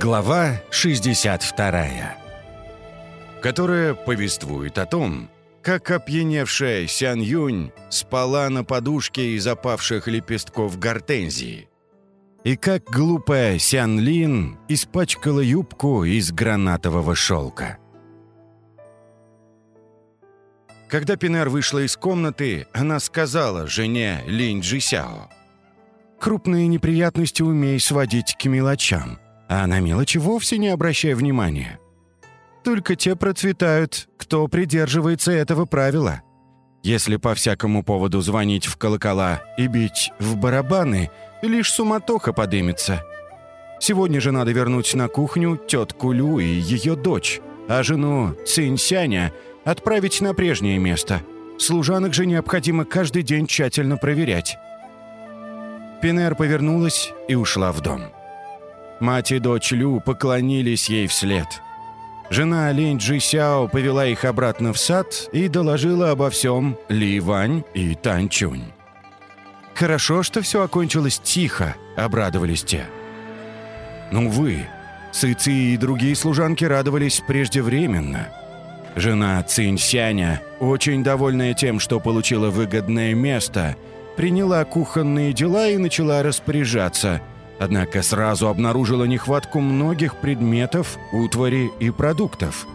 Глава 62 Которая повествует о том, как опьяневшая Сян Юнь спала на подушке из опавших лепестков гортензии, и как глупая Сян Лин испачкала юбку из гранатового шелка. Когда Пинер вышла из комнаты, она сказала жене Линь Джисяо, «Крупные неприятности умей сводить к мелочам» а на мелочи вовсе не обращая внимания. Только те процветают, кто придерживается этого правила. Если по всякому поводу звонить в колокола и бить в барабаны, лишь суматоха подымется. Сегодня же надо вернуть на кухню тетку Лю и ее дочь, а жену Цинсяня отправить на прежнее место. Служанок же необходимо каждый день тщательно проверять. Пинер повернулась и ушла в дом. Мать и дочь Лю поклонились ей вслед. Жена Линь Джи Сяо повела их обратно в сад и доложила обо всем Ли Вань и Тань Чунь. «Хорошо, что все окончилось тихо», — обрадовались те. «Ну вы, Ци и другие служанки радовались преждевременно. Жена Цинь Сяня, очень довольная тем, что получила выгодное место, приняла кухонные дела и начала распоряжаться — однако сразу обнаружила нехватку многих предметов, утвари и продуктов.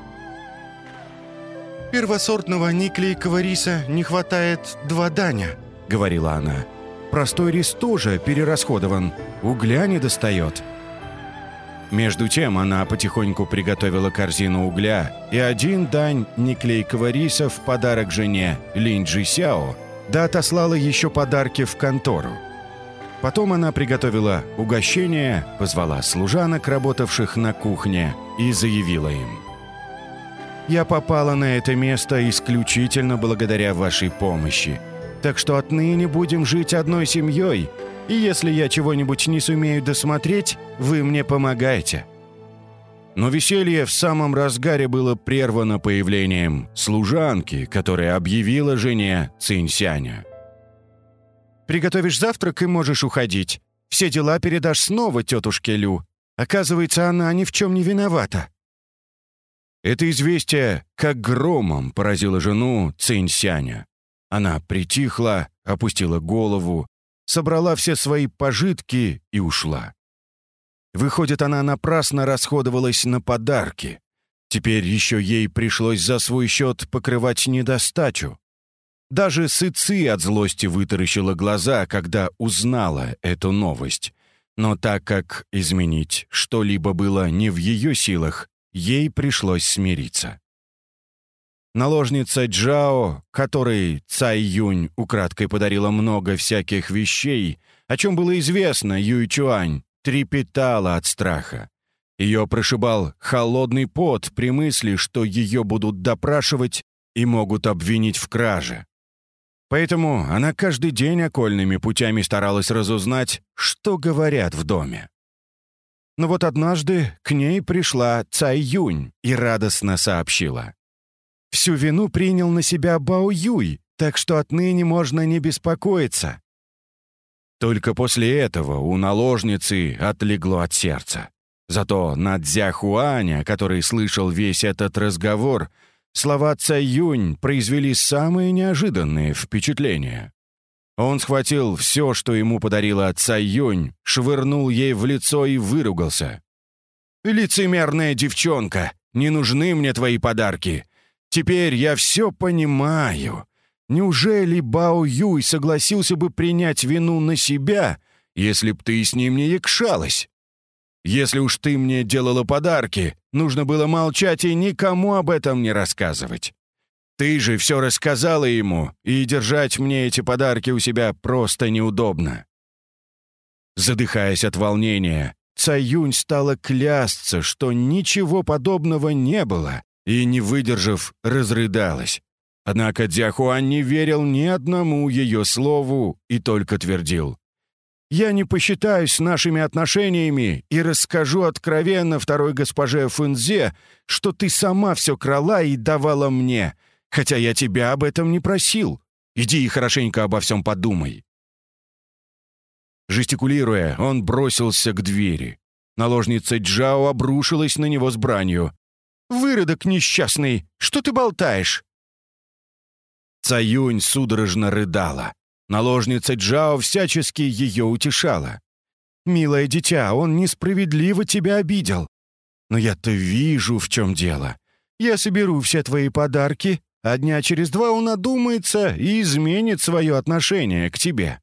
«Первосортного никлейкого риса не хватает два даня», — говорила она. «Простой рис тоже перерасходован, угля не достает». Между тем она потихоньку приготовила корзину угля и один дань неклейкого риса в подарок жене Линджи Сяо, да отослала еще подарки в контору. Потом она приготовила угощение, позвала служанок, работавших на кухне, и заявила им. «Я попала на это место исключительно благодаря вашей помощи, так что отныне будем жить одной семьей, и если я чего-нибудь не сумею досмотреть, вы мне помогаете». Но веселье в самом разгаре было прервано появлением служанки, которая объявила жене Цинсяня – Приготовишь завтрак и можешь уходить. Все дела передашь снова тетушке Лю. Оказывается, она ни в чем не виновата». Это известие как громом поразило жену Цинсяня. Она притихла, опустила голову, собрала все свои пожитки и ушла. Выходит, она напрасно расходовалась на подарки. Теперь еще ей пришлось за свой счет покрывать недостачу. Даже Сыци от злости вытаращила глаза, когда узнала эту новость. Но так как изменить что-либо было не в ее силах, ей пришлось смириться. Наложница Джао, которой Цай Юнь украдкой подарила много всяких вещей, о чем было известно Юй Чуань, трепетала от страха. Ее прошибал холодный пот при мысли, что ее будут допрашивать и могут обвинить в краже. Поэтому она каждый день окольными путями старалась разузнать, что говорят в доме. Но вот однажды к ней пришла Цай Юнь и радостно сообщила. «Всю вину принял на себя Бао Юй, так что отныне можно не беспокоиться». Только после этого у наложницы отлегло от сердца. Зато на Дзяхуаня, который слышал весь этот разговор, Слова Цай Юнь произвели самые неожиданные впечатления. Он схватил все, что ему подарила Цай Юнь, швырнул ей в лицо и выругался. «Лицемерная девчонка! Не нужны мне твои подарки! Теперь я все понимаю. Неужели Бао Юй согласился бы принять вину на себя, если б ты с ним не якшалась?» Если уж ты мне делала подарки, нужно было молчать и никому об этом не рассказывать. Ты же все рассказала ему, и держать мне эти подарки у себя просто неудобно». Задыхаясь от волнения, Цаюнь стала клясться, что ничего подобного не было, и, не выдержав, разрыдалась. Однако Дзяхуан не верил ни одному ее слову и только твердил. Я не посчитаюсь нашими отношениями и расскажу откровенно второй госпоже Фунзе, что ты сама все крала и давала мне, хотя я тебя об этом не просил. Иди и хорошенько обо всем подумай». Жестикулируя, он бросился к двери. Наложница Джао обрушилась на него с бранью. «Выродок несчастный! Что ты болтаешь?» Цаюнь судорожно рыдала. Наложница Джао всячески ее утешала. «Милое дитя, он несправедливо тебя обидел. Но я-то вижу, в чем дело. Я соберу все твои подарки, а дня через два он одумается и изменит свое отношение к тебе».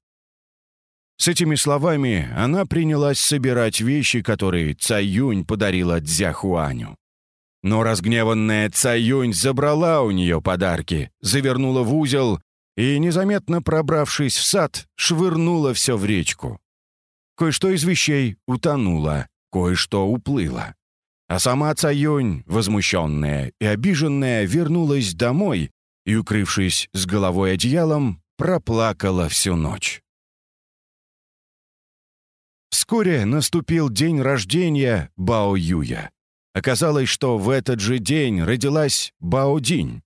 С этими словами она принялась собирать вещи, которые Цаюнь подарила Дзяхуаню. Но разгневанная Цаюнь забрала у нее подарки, завернула в узел и, незаметно пробравшись в сад, швырнула все в речку. Кое-что из вещей утонуло, кое-что уплыло. А сама Цаюнь, возмущенная и обиженная, вернулась домой и, укрывшись с головой одеялом, проплакала всю ночь. Вскоре наступил день рождения Бао Юя. Оказалось, что в этот же день родилась Бао Динь.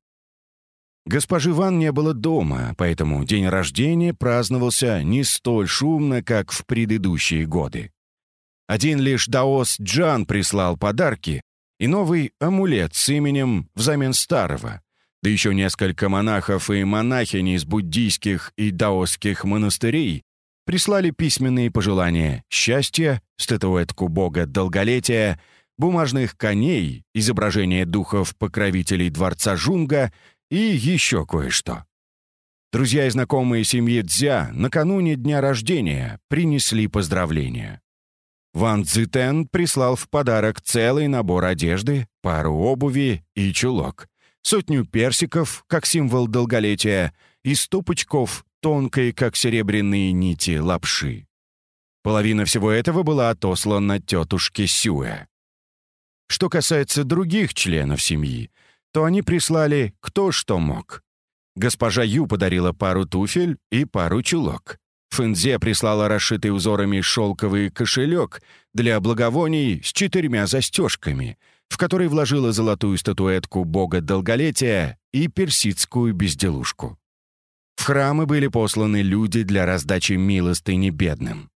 Госпожи Ван не было дома, поэтому день рождения праздновался не столь шумно, как в предыдущие годы. Один лишь Даос Джан прислал подарки и новый амулет с именем взамен старого, да еще несколько монахов и монахинь из буддийских и даосских монастырей прислали письменные пожелания счастья, статуэтку бога долголетия, бумажных коней, изображение духов-покровителей дворца Жунга и еще кое-что. Друзья и знакомые семьи Дзя накануне дня рождения принесли поздравления. Ван Цзитен прислал в подарок целый набор одежды, пару обуви и чулок, сотню персиков, как символ долголетия, и сто тонкой, как серебряные нити, лапши. Половина всего этого была отослана тетушке Сюэ. Что касается других членов семьи, то они прислали кто что мог. Госпожа Ю подарила пару туфель и пару чулок. Фэнзе прислала расшитый узорами шелковый кошелек для благовоний с четырьмя застежками, в который вложила золотую статуэтку бога долголетия и персидскую безделушку. В храмы были посланы люди для раздачи милостыни бедным.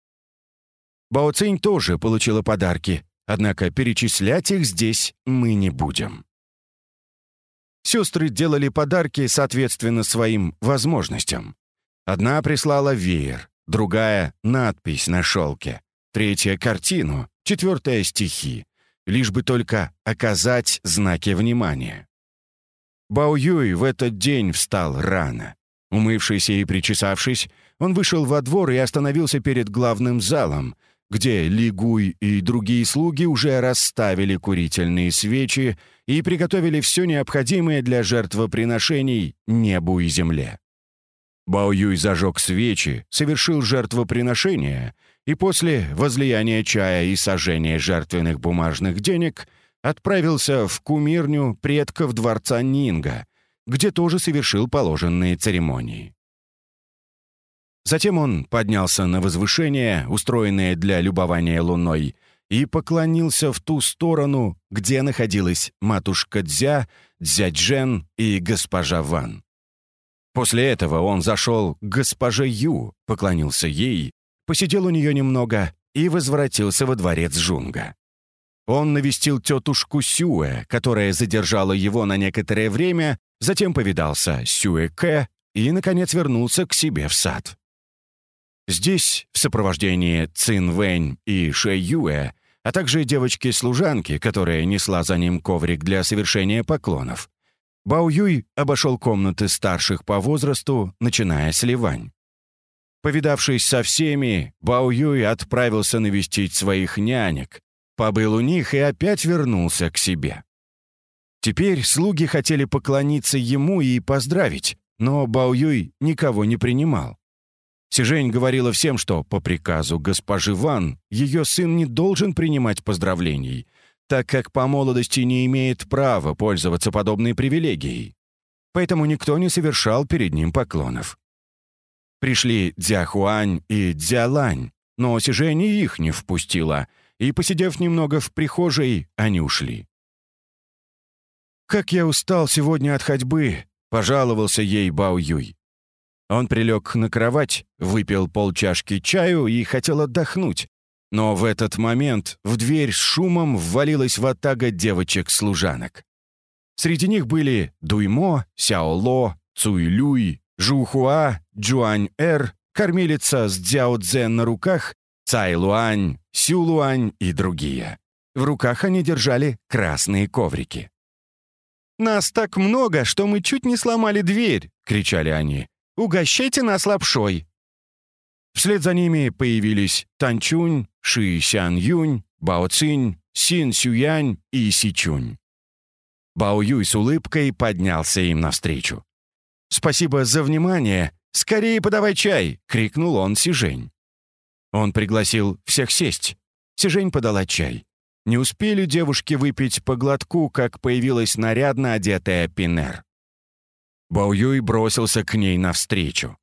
Бао Цинь тоже получила подарки, однако перечислять их здесь мы не будем. Сестры делали подарки соответственно своим возможностям. Одна прислала веер, другая — надпись на шелке, третья — картину, четвертая — стихи, лишь бы только оказать знаки внимания. Бао Юй в этот день встал рано. Умывшись и причесавшись, он вышел во двор и остановился перед главным залом, где Лигуй и другие слуги уже расставили курительные свечи и приготовили все необходимое для жертвоприношений небу и земле. Бао Юй зажег свечи, совершил жертвоприношение и после возлияния чая и сожжения жертвенных бумажных денег отправился в кумирню предков дворца Нинга, где тоже совершил положенные церемонии. Затем он поднялся на возвышение, устроенное для любования луной, и поклонился в ту сторону, где находилась матушка Дзя, Дзяджен и госпожа Ван. После этого он зашел к госпоже Ю, поклонился ей, посидел у нее немного и возвратился во дворец Жунга. Он навестил тетушку Сюэ, которая задержала его на некоторое время, затем повидался с Сюэ Кэ и, наконец, вернулся к себе в сад. Здесь, в сопровождении Цин Вэнь и Ше Юэ, а также девочки-служанки, которая несла за ним коврик для совершения поклонов, Бао Юй обошел комнаты старших по возрасту, начиная с Ливань. Повидавшись со всеми, Бао Юй отправился навестить своих нянек, побыл у них и опять вернулся к себе. Теперь слуги хотели поклониться ему и поздравить, но Бао Юй никого не принимал. Сижень говорила всем, что по приказу госпожи Ван ее сын не должен принимать поздравлений — так как по молодости не имеет права пользоваться подобной привилегией. Поэтому никто не совершал перед ним поклонов. Пришли Дзяхуань и Дзялань, но Сижень их не впустила, и, посидев немного в прихожей, они ушли. «Как я устал сегодня от ходьбы!» — пожаловался ей Бао Юй. Он прилег на кровать, выпил полчашки чаю и хотел отдохнуть, Но в этот момент в дверь с шумом ввалилась ватага девочек-служанок. Среди них были Дуймо, Сяоло, Цуйлюй, Жухуа, Джуань-Эр, кормилица с Дзяо Цзэн на руках, Цай-Луань, Сю-Луань и другие. В руках они держали красные коврики. «Нас так много, что мы чуть не сломали дверь!» — кричали они. «Угощайте нас лапшой!» Вслед за ними появились Танчунь, Ши Сян Юнь, Бао Цинь, Син Сюянь и Сичунь. Бао Юй с улыбкой поднялся им навстречу. «Спасибо за внимание! Скорее подавай чай!» — крикнул он Сижень. Он пригласил всех сесть. Сижень подала чай. Не успели девушки выпить по глотку, как появилась нарядно одетая Пинер. Бао Юй бросился к ней навстречу.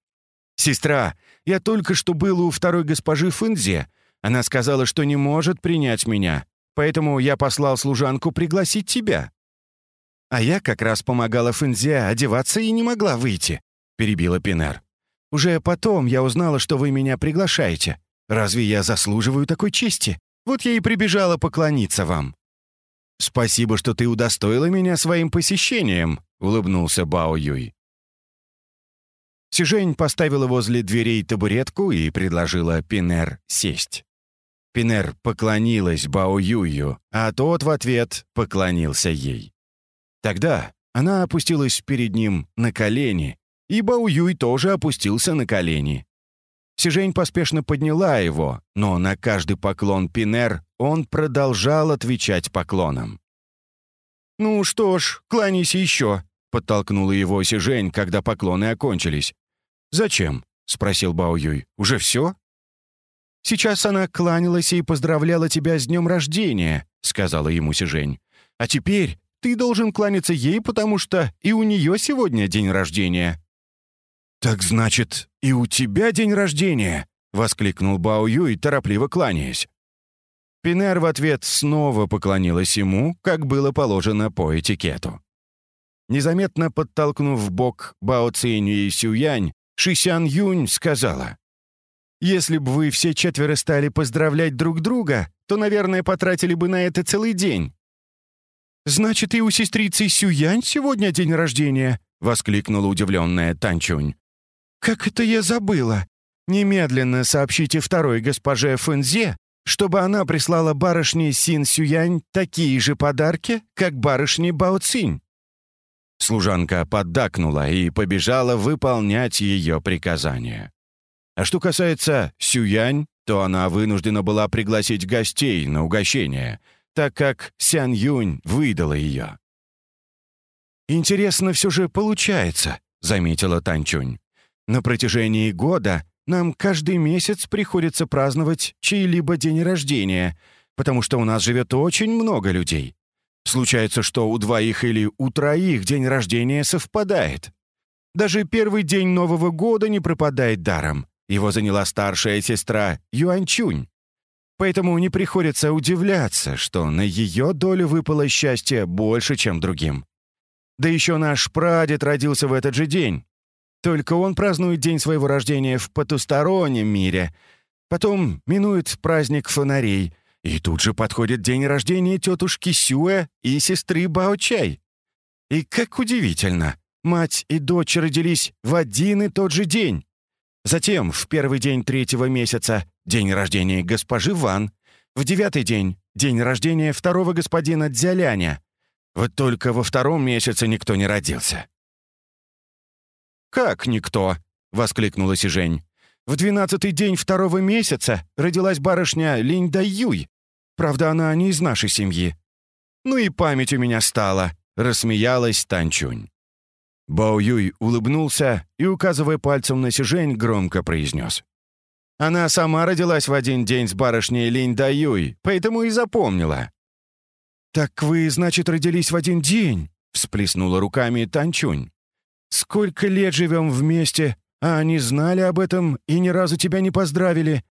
«Сестра, я только что был у второй госпожи Фэнзе. Она сказала, что не может принять меня, поэтому я послал служанку пригласить тебя». «А я как раз помогала Фэнзе одеваться и не могла выйти», — перебила Пинер. «Уже потом я узнала, что вы меня приглашаете. Разве я заслуживаю такой чести? Вот я и прибежала поклониться вам». «Спасибо, что ты удостоила меня своим посещением», — улыбнулся Бао Юй. Сижень поставила возле дверей табуретку и предложила Пинер сесть. Пинер поклонилась Бао Юю, а тот в ответ поклонился ей. Тогда она опустилась перед ним на колени, и Бао Юй тоже опустился на колени. Сижень поспешно подняла его, но на каждый поклон Пинер он продолжал отвечать поклоном. «Ну что ж, кланяйся еще», — подтолкнула его Сижень, когда поклоны окончились. «Зачем?» — спросил Бао Юй. «Уже все?» «Сейчас она кланялась и поздравляла тебя с днем рождения», — сказала ему Сижень. «А теперь ты должен кланяться ей, потому что и у нее сегодня день рождения». «Так значит, и у тебя день рождения?» — воскликнул Бао Юй, торопливо кланяясь. Пинер в ответ снова поклонилась ему, как было положено по этикету. Незаметно подтолкнув в бок Бао Цинь и Сюянь, Шисян Юнь сказала, «Если бы вы все четверо стали поздравлять друг друга, то, наверное, потратили бы на это целый день». «Значит, и у сестрицы Сюянь сегодня день рождения?» — воскликнула удивленная Танчунь. «Как это я забыла? Немедленно сообщите второй госпоже Фэнзе, чтобы она прислала барышне Син Сюянь такие же подарки, как барышне Бао Цинь». Служанка поддакнула и побежала выполнять ее приказания. А что касается Сюянь, то она вынуждена была пригласить гостей на угощение, так как Сян Юнь выдала ее. «Интересно все же получается», — заметила Танчунь. На протяжении года нам каждый месяц приходится праздновать чей-либо день рождения, потому что у нас живет очень много людей. Случается, что у двоих или у троих день рождения совпадает. Даже первый день Нового года не пропадает даром. Его заняла старшая сестра Юанчунь. Поэтому не приходится удивляться, что на ее долю выпало счастье больше, чем другим. Да еще наш прадед родился в этот же день. Только он празднует день своего рождения в потустороннем мире. Потом минует праздник фонарей. И тут же подходит день рождения тетушки Сюэ и сестры Баочай. И как удивительно, мать и дочь родились в один и тот же день. Затем, в первый день третьего месяца, день рождения госпожи Ван. В девятый день — день рождения второго господина Дзяляня. Вот только во втором месяце никто не родился. «Как никто?» — воскликнула Сижень. «В двенадцатый день второго месяца родилась барышня Линь Юй. Правда, она не из нашей семьи». «Ну и память у меня стала», — рассмеялась Танчунь. Бао Юй улыбнулся и, указывая пальцем на Сижень, громко произнес. «Она сама родилась в один день с барышней Линь Юй, поэтому и запомнила». «Так вы, значит, родились в один день?» — всплеснула руками Танчунь. Сколько лет живем вместе, а они знали об этом и ни разу тебя не поздравили.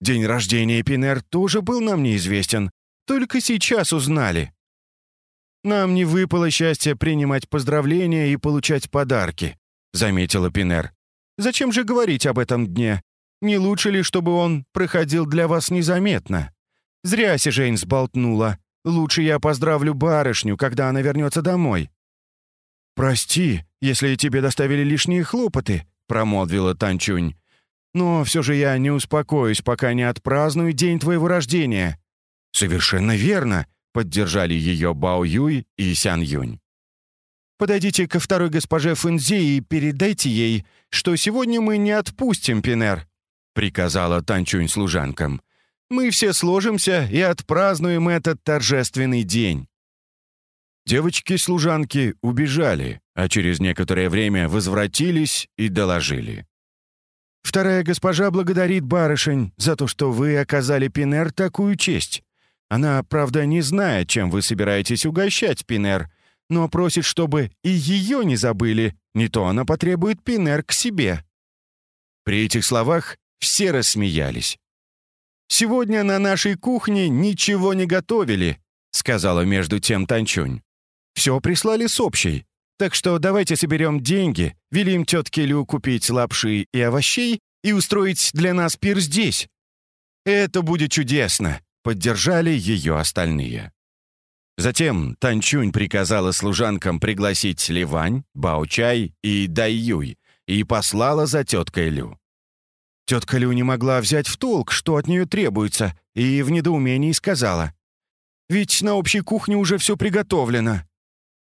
День рождения Пинер тоже был нам неизвестен. Только сейчас узнали. Нам не выпало счастье принимать поздравления и получать подарки», — заметила Пинер. «Зачем же говорить об этом дне? Не лучше ли, чтобы он проходил для вас незаметно? Зря Сижень сболтнула. Лучше я поздравлю барышню, когда она вернется домой». «Прости, если тебе доставили лишние хлопоты», — промолвила Танчунь. «Но все же я не успокоюсь, пока не отпраздную день твоего рождения». «Совершенно верно», — поддержали ее Бао Юй и Сян Юнь. «Подойдите ко второй госпоже Фэнзи и передайте ей, что сегодня мы не отпустим Пинер», — приказала Танчунь служанкам. «Мы все сложимся и отпразднуем этот торжественный день». Девочки-служанки убежали, а через некоторое время возвратились и доложили. «Вторая госпожа благодарит барышень за то, что вы оказали Пинер такую честь. Она, правда, не знает, чем вы собираетесь угощать Пинер, но просит, чтобы и ее не забыли, не то она потребует Пинер к себе». При этих словах все рассмеялись. «Сегодня на нашей кухне ничего не готовили», — сказала между тем Танчунь. Все прислали с общей. Так что давайте соберем деньги, велим тетке Лю купить лапши и овощей и устроить для нас пир здесь. Это будет чудесно», — поддержали ее остальные. Затем Танчунь приказала служанкам пригласить Ливань, Баочай и Дайюй и послала за теткой Лю. Тетка Лю не могла взять в толк, что от нее требуется, и в недоумении сказала. «Ведь на общей кухне уже все приготовлено.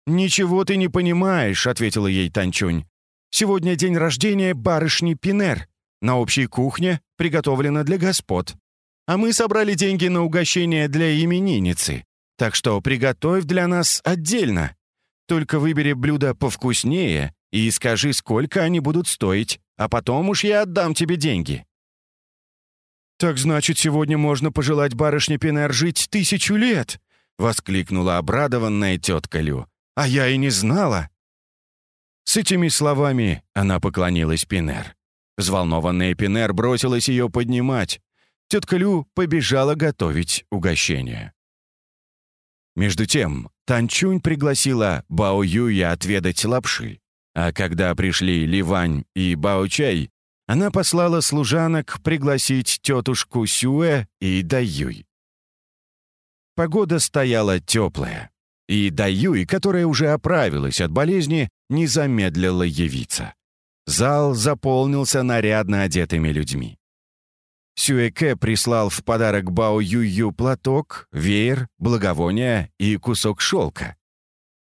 «Ничего ты не понимаешь», — ответила ей Танчунь. «Сегодня день рождения барышни Пинер. На общей кухне приготовлено для господ. А мы собрали деньги на угощение для именинницы. Так что приготовь для нас отдельно. Только выбери блюда повкуснее и скажи, сколько они будут стоить, а потом уж я отдам тебе деньги». «Так значит, сегодня можно пожелать барышне Пинер жить тысячу лет!» — воскликнула обрадованная тетка Лю. А я и не знала». С этими словами она поклонилась Пинер. Взволнованная Пинер бросилась ее поднимать. Тетка Лю побежала готовить угощение. Между тем, Танчунь пригласила Бао Юя отведать лапши, а когда пришли Ливань и Бао Чай, она послала служанок пригласить тетушку Сюэ и Даюй. Погода стояла теплая. И Даюй, которая уже оправилась от болезни, не замедлила явиться. Зал заполнился нарядно одетыми людьми. Сюэке прислал в подарок Бао Юю платок, веер, благовония и кусок шелка.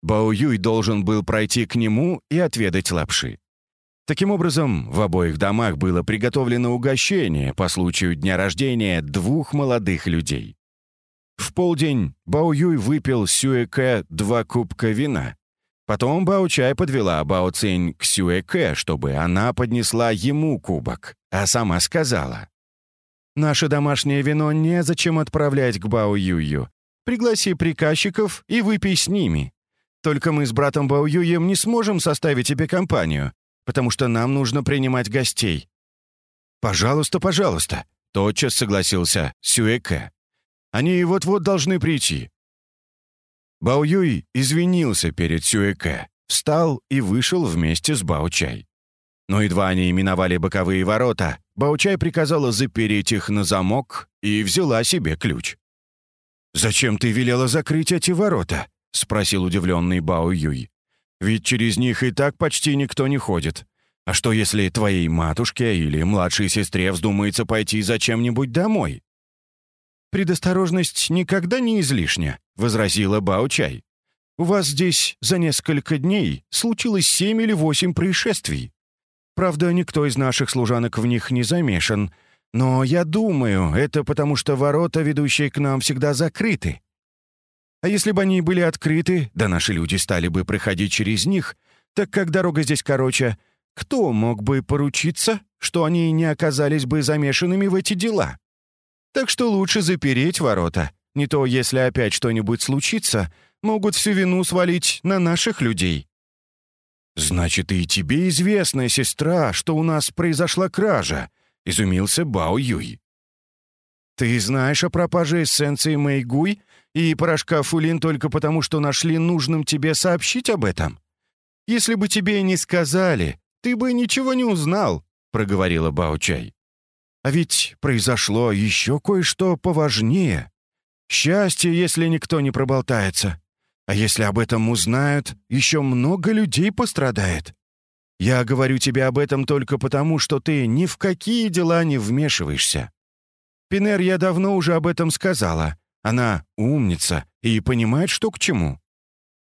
Бао Юй должен был пройти к нему и отведать лапши. Таким образом, в обоих домах было приготовлено угощение по случаю дня рождения двух молодых людей. В полдень Бао Юй выпил Сюэке два кубка вина. Потом Бао Чай подвела Бао Цинь к Сюэке, чтобы она поднесла ему кубок, а сама сказала. «Наше домашнее вино незачем отправлять к Бао Юю. Пригласи приказчиков и выпей с ними. Только мы с братом Бао Юем не сможем составить тебе компанию, потому что нам нужно принимать гостей». «Пожалуйста, пожалуйста», — тотчас согласился Сюэке. Они вот-вот должны прийти». Бао Юй извинился перед Сюэке, встал и вышел вместе с Бао Чай. Но едва они миновали боковые ворота, Бао Чай приказала запереть их на замок и взяла себе ключ. «Зачем ты велела закрыть эти ворота?» — спросил удивленный Бао Юй. «Ведь через них и так почти никто не ходит. А что, если твоей матушке или младшей сестре вздумается пойти зачем-нибудь домой?» «Предосторожность никогда не излишня», — возразила Бао-чай. «У вас здесь за несколько дней случилось семь или восемь происшествий. Правда, никто из наших служанок в них не замешан, но я думаю, это потому что ворота, ведущие к нам, всегда закрыты. А если бы они были открыты, да наши люди стали бы проходить через них, так как дорога здесь короче, кто мог бы поручиться, что они не оказались бы замешанными в эти дела?» Так что лучше запереть ворота. Не то, если опять что-нибудь случится, могут всю вину свалить на наших людей». «Значит, и тебе известна, сестра, что у нас произошла кража», — изумился Бао Юй. «Ты знаешь о пропаже эссенции Мэйгуй и порошка Фулин только потому, что нашли нужным тебе сообщить об этом? Если бы тебе не сказали, ты бы ничего не узнал», — проговорила Бао Чай. А ведь произошло еще кое-что поважнее. Счастье, если никто не проболтается. А если об этом узнают, еще много людей пострадает. Я говорю тебе об этом только потому, что ты ни в какие дела не вмешиваешься. Пинер я давно уже об этом сказала. Она умница и понимает, что к чему.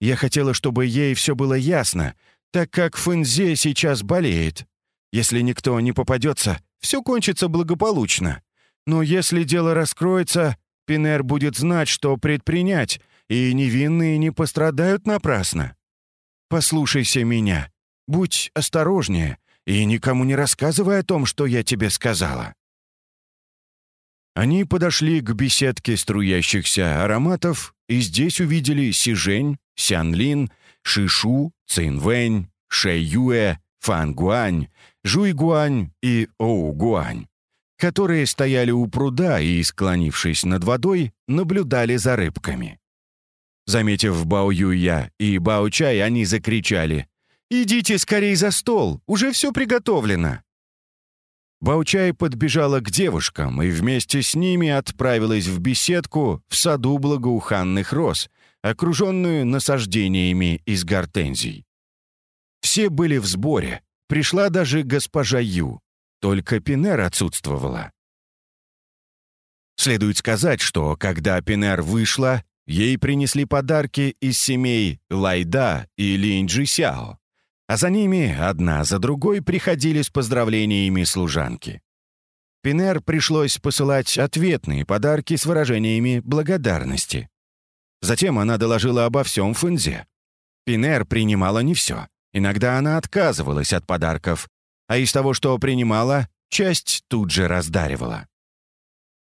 Я хотела, чтобы ей все было ясно, так как Фэнзе сейчас болеет. Если никто не попадется, все кончится благополучно. Но если дело раскроется, Пинер будет знать, что предпринять, и невинные не пострадают напрасно. Послушайся меня, будь осторожнее и никому не рассказывай о том, что я тебе сказала». Они подошли к беседке струящихся ароматов и здесь увидели Сижень, Сянлин, Шишу, Цинвэнь, Шэйюэ, Фангуань, Жуйгуань и Оугуань, которые стояли у пруда и, склонившись над водой, наблюдали за рыбками. Заметив Бао Юя и Бао Чай, они закричали «Идите скорей за стол, уже все приготовлено!» Баучай подбежала к девушкам и вместе с ними отправилась в беседку в саду благоуханных роз, окруженную насаждениями из гортензий. Все были в сборе, пришла даже госпожа Ю, только Пинер отсутствовала. Следует сказать, что когда Пинер вышла, ей принесли подарки из семей Лайда и Линджи Сяо, а за ними одна за другой приходили с поздравлениями служанки. Пинер пришлось посылать ответные подарки с выражениями благодарности. Затем она доложила обо всем Фэнзе. Пинер принимала не все. Иногда она отказывалась от подарков, а из того, что принимала, часть тут же раздаривала.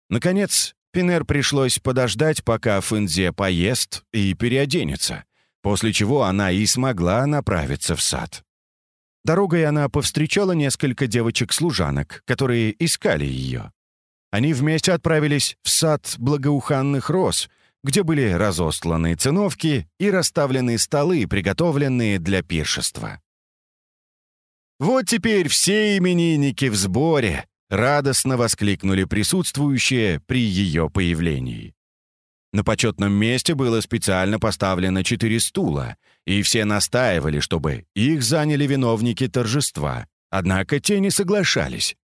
Наконец, Пинер пришлось подождать, пока Фэнзе поест и переоденется, после чего она и смогла направиться в сад. Дорогой она повстречала несколько девочек-служанок, которые искали ее. Они вместе отправились в сад благоуханных роз, где были разостланы циновки и расставлены столы, приготовленные для пиршества. «Вот теперь все именинники в сборе!» — радостно воскликнули присутствующие при ее появлении. На почетном месте было специально поставлено четыре стула, и все настаивали, чтобы их заняли виновники торжества, однако те не соглашались.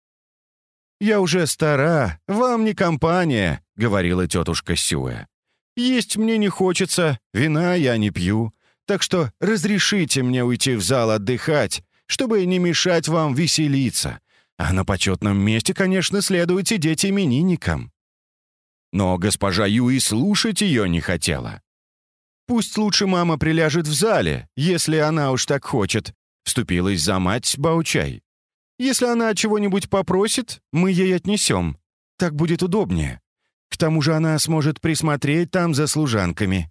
«Я уже стара, вам не компания», — говорила тетушка Сюэ. «Есть мне не хочется, вина я не пью, так что разрешите мне уйти в зал отдыхать, чтобы не мешать вам веселиться. А на почетном месте, конечно, следует сидеть именинникам». Но госпожа Юи слушать ее не хотела. «Пусть лучше мама приляжет в зале, если она уж так хочет», вступилась за мать Баучай. «Если она чего-нибудь попросит, мы ей отнесем. Так будет удобнее. К тому же она сможет присмотреть там за служанками».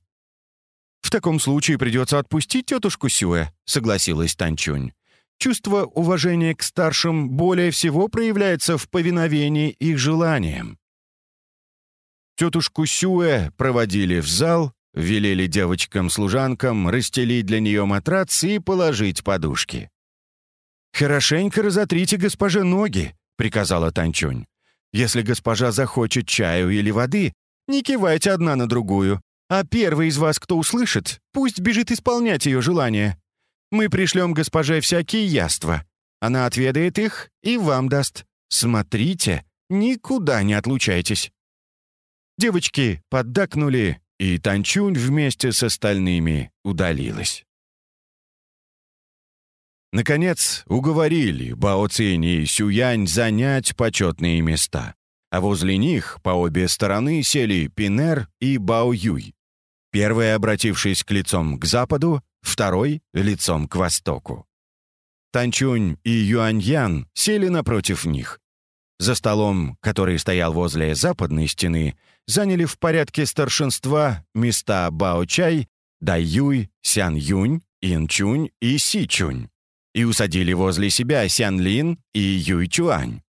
«В таком случае придется отпустить тетушку Сюэ», — согласилась Танчунь. «Чувство уважения к старшим более всего проявляется в повиновении их желаниям». Тетушку Сюэ проводили в зал, велели девочкам-служанкам расстелить для нее матрац и положить подушки. «Хорошенько разотрите госпоже ноги», — приказала Танчунь. «Если госпожа захочет чаю или воды, не кивайте одна на другую, а первый из вас, кто услышит, пусть бежит исполнять ее желание. Мы пришлем госпоже всякие яства. Она отведает их и вам даст. Смотрите, никуда не отлучайтесь». Девочки поддакнули, и Танчунь вместе с остальными удалилась. Наконец, уговорили Бао Цинь и Сюянь занять почетные места, а возле них по обе стороны сели Пинер и Бао Юй. Первый, обратившись к лицом к западу, второй — лицом к востоку. Танчунь и Юаньян сели напротив них. За столом, который стоял возле западной стены, заняли в порядке старшинства места Бао-Чай, Дай-Юй, Сян-Юнь, Ин-Чунь и Си-Чунь и усадили возле себя Сян-Лин и Юй-Чуань.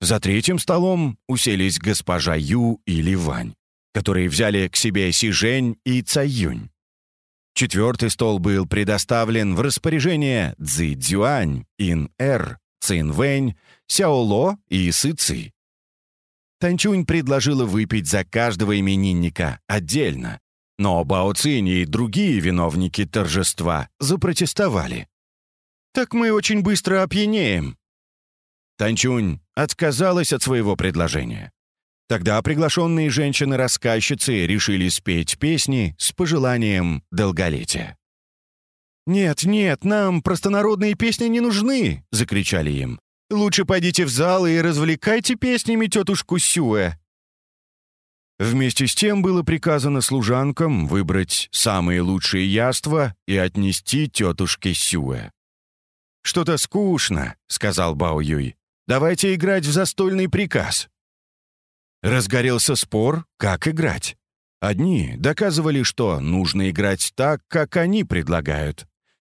За третьим столом уселись госпожа Ю и Ливань, которые взяли к себе Си-Жень и Цай-Юнь. Четвертый стол был предоставлен в распоряжение Цзи Цзюань, Ин Эр, Цин Вэнь, Сяоло и Сыци. Танчунь предложила выпить за каждого именинника отдельно, но Бао Цинь и другие виновники торжества запротестовали. «Так мы очень быстро опьянеем». Танчунь отказалась от своего предложения. Тогда приглашенные женщины-рассказчицы решили спеть песни с пожеланием долголетия. «Нет, нет, нам простонародные песни не нужны!» — закричали им. «Лучше пойдите в зал и развлекайте песнями тетушку Сюэ». Вместе с тем было приказано служанкам выбрать самые лучшие яства и отнести тетушке Сюэ. «Что-то скучно», — сказал Бао Юй. «Давайте играть в застольный приказ». Разгорелся спор, как играть. Одни доказывали, что нужно играть так, как они предлагают.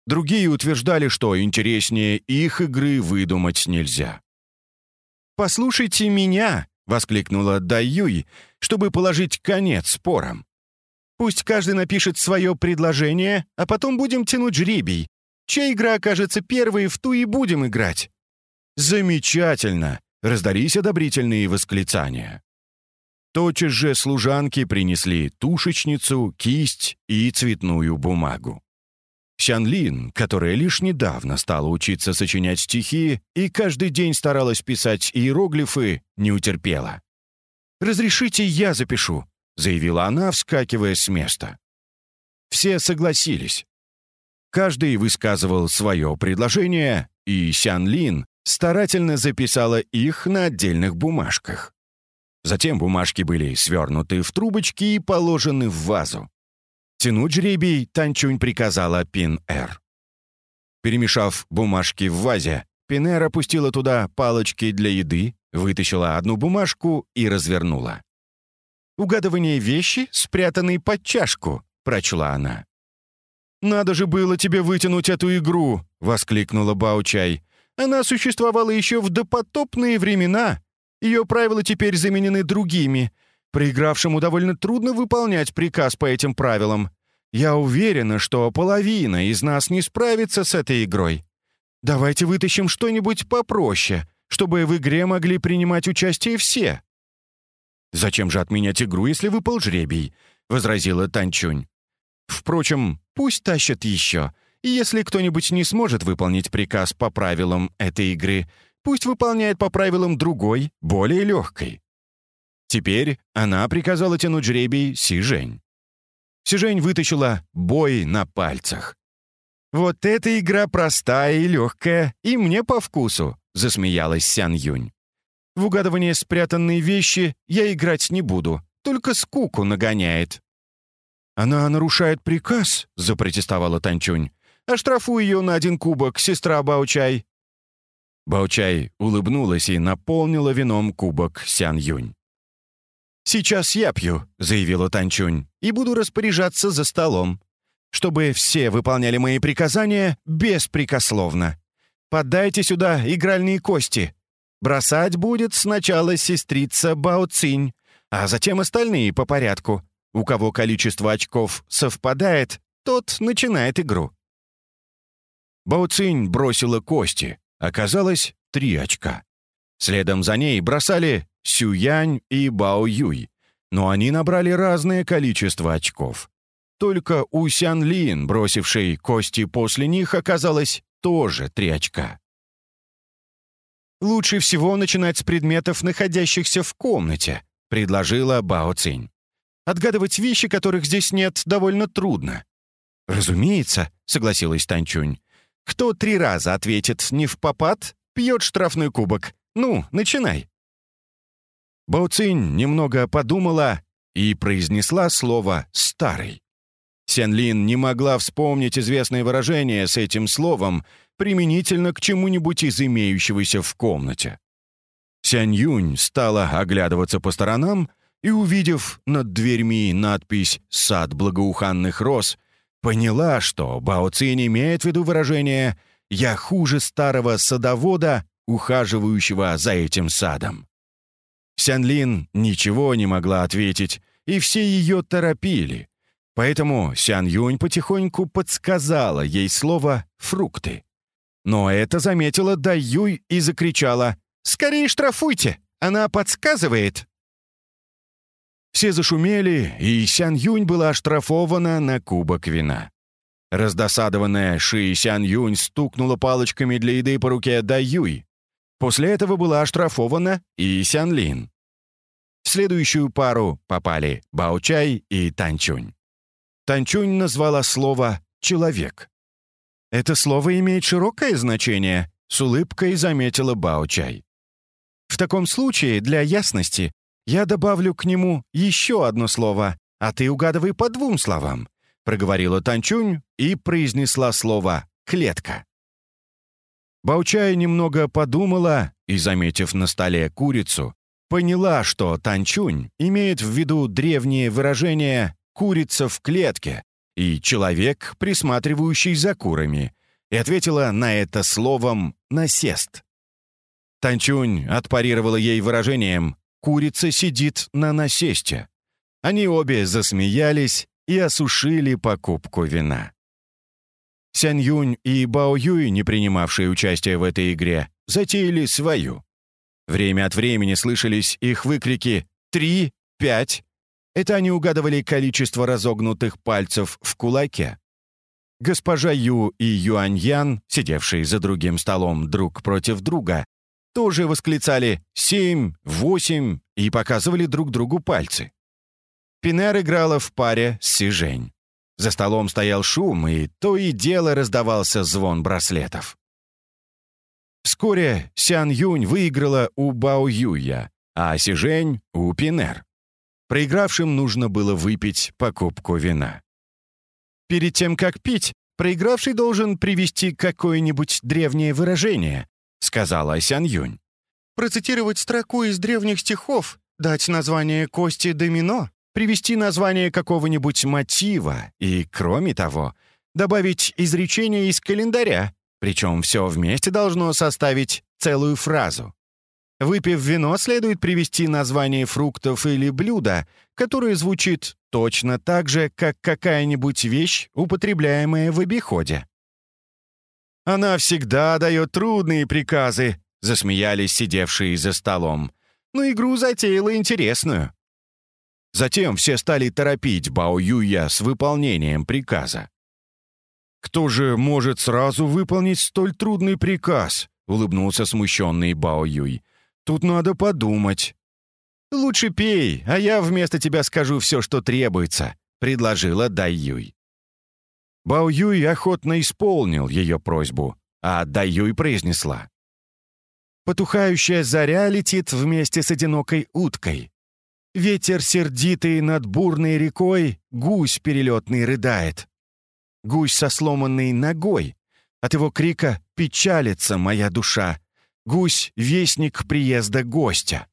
Другие утверждали, что интереснее их игры выдумать нельзя. «Послушайте меня!» — воскликнула Даюй, чтобы положить конец спорам. «Пусть каждый напишет свое предложение, а потом будем тянуть жребий. Чья игра окажется первой, в ту и будем играть». «Замечательно!» — раздались одобрительные восклицания. Тотчас же служанки принесли тушечницу, кисть и цветную бумагу. Сянлин, которая лишь недавно стала учиться сочинять стихи и каждый день старалась писать иероглифы, не утерпела. «Разрешите, я запишу», — заявила она, вскакивая с места. Все согласились. Каждый высказывал свое предложение, и Сянлин старательно записала их на отдельных бумажках. Затем бумажки были свернуты в трубочки и положены в вазу. Тянуть жребий Танчунь приказала Пин-Эр. Перемешав бумажки в вазе, Пин-Эр опустила туда палочки для еды, вытащила одну бумажку и развернула. «Угадывание вещи, спрятанной под чашку», — прочла она. «Надо же было тебе вытянуть эту игру!» — воскликнула Баучай. «Она существовала еще в допотопные времена, ее правила теперь заменены другими. Проигравшему довольно трудно выполнять приказ по этим правилам. Я уверена, что половина из нас не справится с этой игрой. Давайте вытащим что-нибудь попроще, чтобы в игре могли принимать участие все». «Зачем же отменять игру, если выпал жребий?» — возразила Танчунь. «Впрочем, пусть тащат еще. И если кто-нибудь не сможет выполнить приказ по правилам этой игры, Пусть выполняет по правилам другой, более легкой. Теперь она приказала тянуть жребий Си-Жень. Си-Жень вытащила бой на пальцах. «Вот эта игра простая и легкая, и мне по вкусу», — засмеялась Сян Юнь. «В угадывание спрятанные вещи я играть не буду, только скуку нагоняет». «Она нарушает приказ», — запротестовала Танчунь. «Оштрафуй ее на один кубок, сестра Баучай». Баучай улыбнулась и наполнила вином кубок Сян Юнь. «Сейчас я пью», — заявила Танчунь, «и буду распоряжаться за столом, чтобы все выполняли мои приказания беспрекословно. Подайте сюда игральные кости. Бросать будет сначала сестрица Бао Цинь, а затем остальные по порядку. У кого количество очков совпадает, тот начинает игру». Бао Цинь бросила кости, Оказалось, три очка. Следом за ней бросали Сюянь и Бао Юй, но они набрали разное количество очков. Только у Сян Лин, бросившей кости после них, оказалось тоже три очка. «Лучше всего начинать с предметов, находящихся в комнате», — предложила Бао Цинь. «Отгадывать вещи, которых здесь нет, довольно трудно». «Разумеется», — согласилась Танчунь. Кто три раза ответит не в попад, пьет штрафной кубок. Ну, начинай». Бауцинь немного подумала и произнесла слово «старый». Сянлин не могла вспомнить известное выражение с этим словом применительно к чему-нибудь из имеющегося в комнате. Сянь Юнь стала оглядываться по сторонам и, увидев над дверьми надпись «Сад благоуханных роз», Поняла, что Бао Цинь имеет в виду выражение «я хуже старого садовода, ухаживающего за этим садом». Сянлин ничего не могла ответить, и все ее торопили. Поэтому Сян Юнь потихоньку подсказала ей слово «фрукты». Но это заметила Дай Юй и закричала Скорее штрафуйте! Она подсказывает!» Все зашумели, и Сян Юнь была оштрафована на кубок вина. Раздосадованная Ши Сян Юнь стукнула палочками для еды по руке Да Юй. После этого была оштрафована и Сян Лин. В следующую пару попали Бао Чай и Танчунь. Танчунь назвала слово «человек». «Это слово имеет широкое значение», — с улыбкой заметила Бао Чай. «В таком случае, для ясности, я добавлю к нему еще одно слово, а ты угадывай по двум словам», — проговорила Танчунь и произнесла слово «клетка». Баучай немного подумала и, заметив на столе курицу, поняла, что Танчунь имеет в виду древнее выражение «курица в клетке» и «человек, присматривающий за курами», и ответила на это словом «насест». Танчунь отпарировала ей выражением Курица сидит на насесте. Они обе засмеялись и осушили покупку вина. Сянь Юнь и Бао Юй, не принимавшие участие в этой игре, затеяли свою. Время от времени слышались их выкрики «три», «пять». Это они угадывали количество разогнутых пальцев в кулаке. Госпожа Ю и Юань Ян, сидевшие за другим столом друг против друга, тоже восклицали «семь», «восемь» и показывали друг другу пальцы. Пинер играла в паре с Сижень. За столом стоял шум, и то и дело раздавался звон браслетов. Вскоре Сян Юнь выиграла у Бао Юя, а Сижень — у Пинер. Проигравшим нужно было выпить покупку вина. Перед тем, как пить, проигравший должен привести какое-нибудь древнее выражение, сказала Сян Юнь. «Процитировать строку из древних стихов, дать название кости домино, привести название какого-нибудь мотива и, кроме того, добавить изречение из календаря, причем все вместе должно составить целую фразу. Выпив вино, следует привести название фруктов или блюда, которое звучит точно так же, как какая-нибудь вещь, употребляемая в обиходе. Она всегда дает трудные приказы», — засмеялись сидевшие за столом. «Но игру затеяла интересную». Затем все стали торопить Бао Юя с выполнением приказа. «Кто же может сразу выполнить столь трудный приказ?» — улыбнулся смущенный Бао Юй. «Тут надо подумать». «Лучше пей, а я вместо тебя скажу все, что требуется», — предложила Дай Юй. Бао Юй охотно исполнил ее просьбу, а Дай Юй произнесла. «Потухающая заря летит вместе с одинокой уткой. Ветер сердитый над бурной рекой, гусь перелетный рыдает. Гусь со сломанной ногой. От его крика печалится моя душа. Гусь — вестник приезда гостя».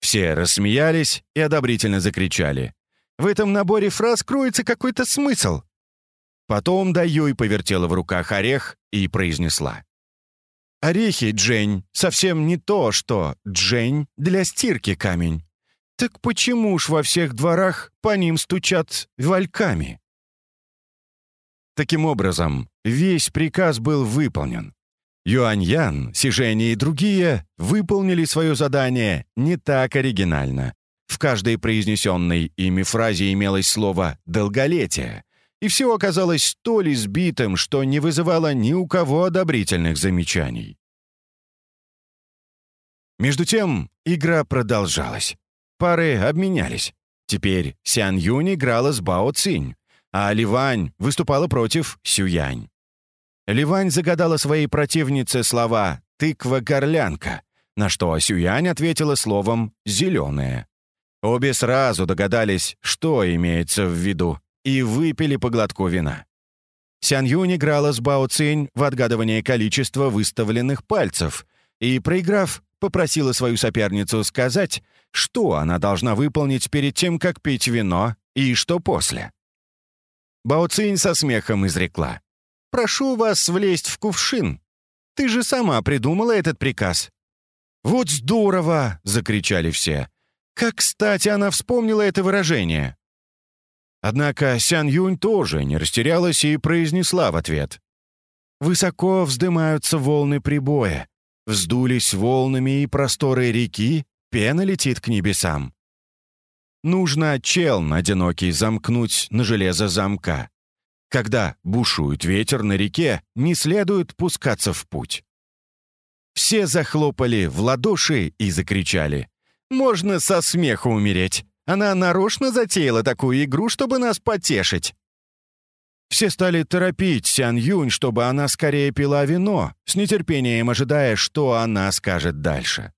Все рассмеялись и одобрительно закричали. «В этом наборе фраз кроется какой-то смысл. Потом Даюй повертела в руках орех и произнесла. «Орехи, Джень, совсем не то, что Джень для стирки камень. Так почему ж во всех дворах по ним стучат вальками?» Таким образом, весь приказ был выполнен. Юань-Ян, Сижени и другие выполнили свое задание не так оригинально. В каждой произнесенной ими фразе имелось слово «долголетие», и все оказалось столь избитым, что не вызывало ни у кого одобрительных замечаний. Между тем, игра продолжалась. Пары обменялись. Теперь Сян Юнь играла с Бао Цинь, а Ливань выступала против Сюянь. Ливань загадала своей противнице слова «тыква-горлянка», на что Сюянь ответила словом «зеленая». Обе сразу догадались, что имеется в виду и выпили по глотку вина. Сян Юнь играла с Бао Цинь в отгадывание количества выставленных пальцев и, проиграв, попросила свою соперницу сказать, что она должна выполнить перед тем, как пить вино, и что после. Бао Цинь со смехом изрекла. «Прошу вас влезть в кувшин. Ты же сама придумала этот приказ». «Вот здорово!» — закричали все. «Как кстати она вспомнила это выражение!» Однако Сян Юнь тоже не растерялась и произнесла в ответ. «Высоко вздымаются волны прибоя. Вздулись волнами и просторы реки, пена летит к небесам. Нужно челн одинокий замкнуть на железо замка. Когда бушует ветер на реке, не следует пускаться в путь. Все захлопали в ладоши и закричали. «Можно со смеху умереть! Она нарочно затеяла такую игру, чтобы нас потешить!» Все стали торопить Сян Юнь, чтобы она скорее пила вино, с нетерпением ожидая, что она скажет дальше.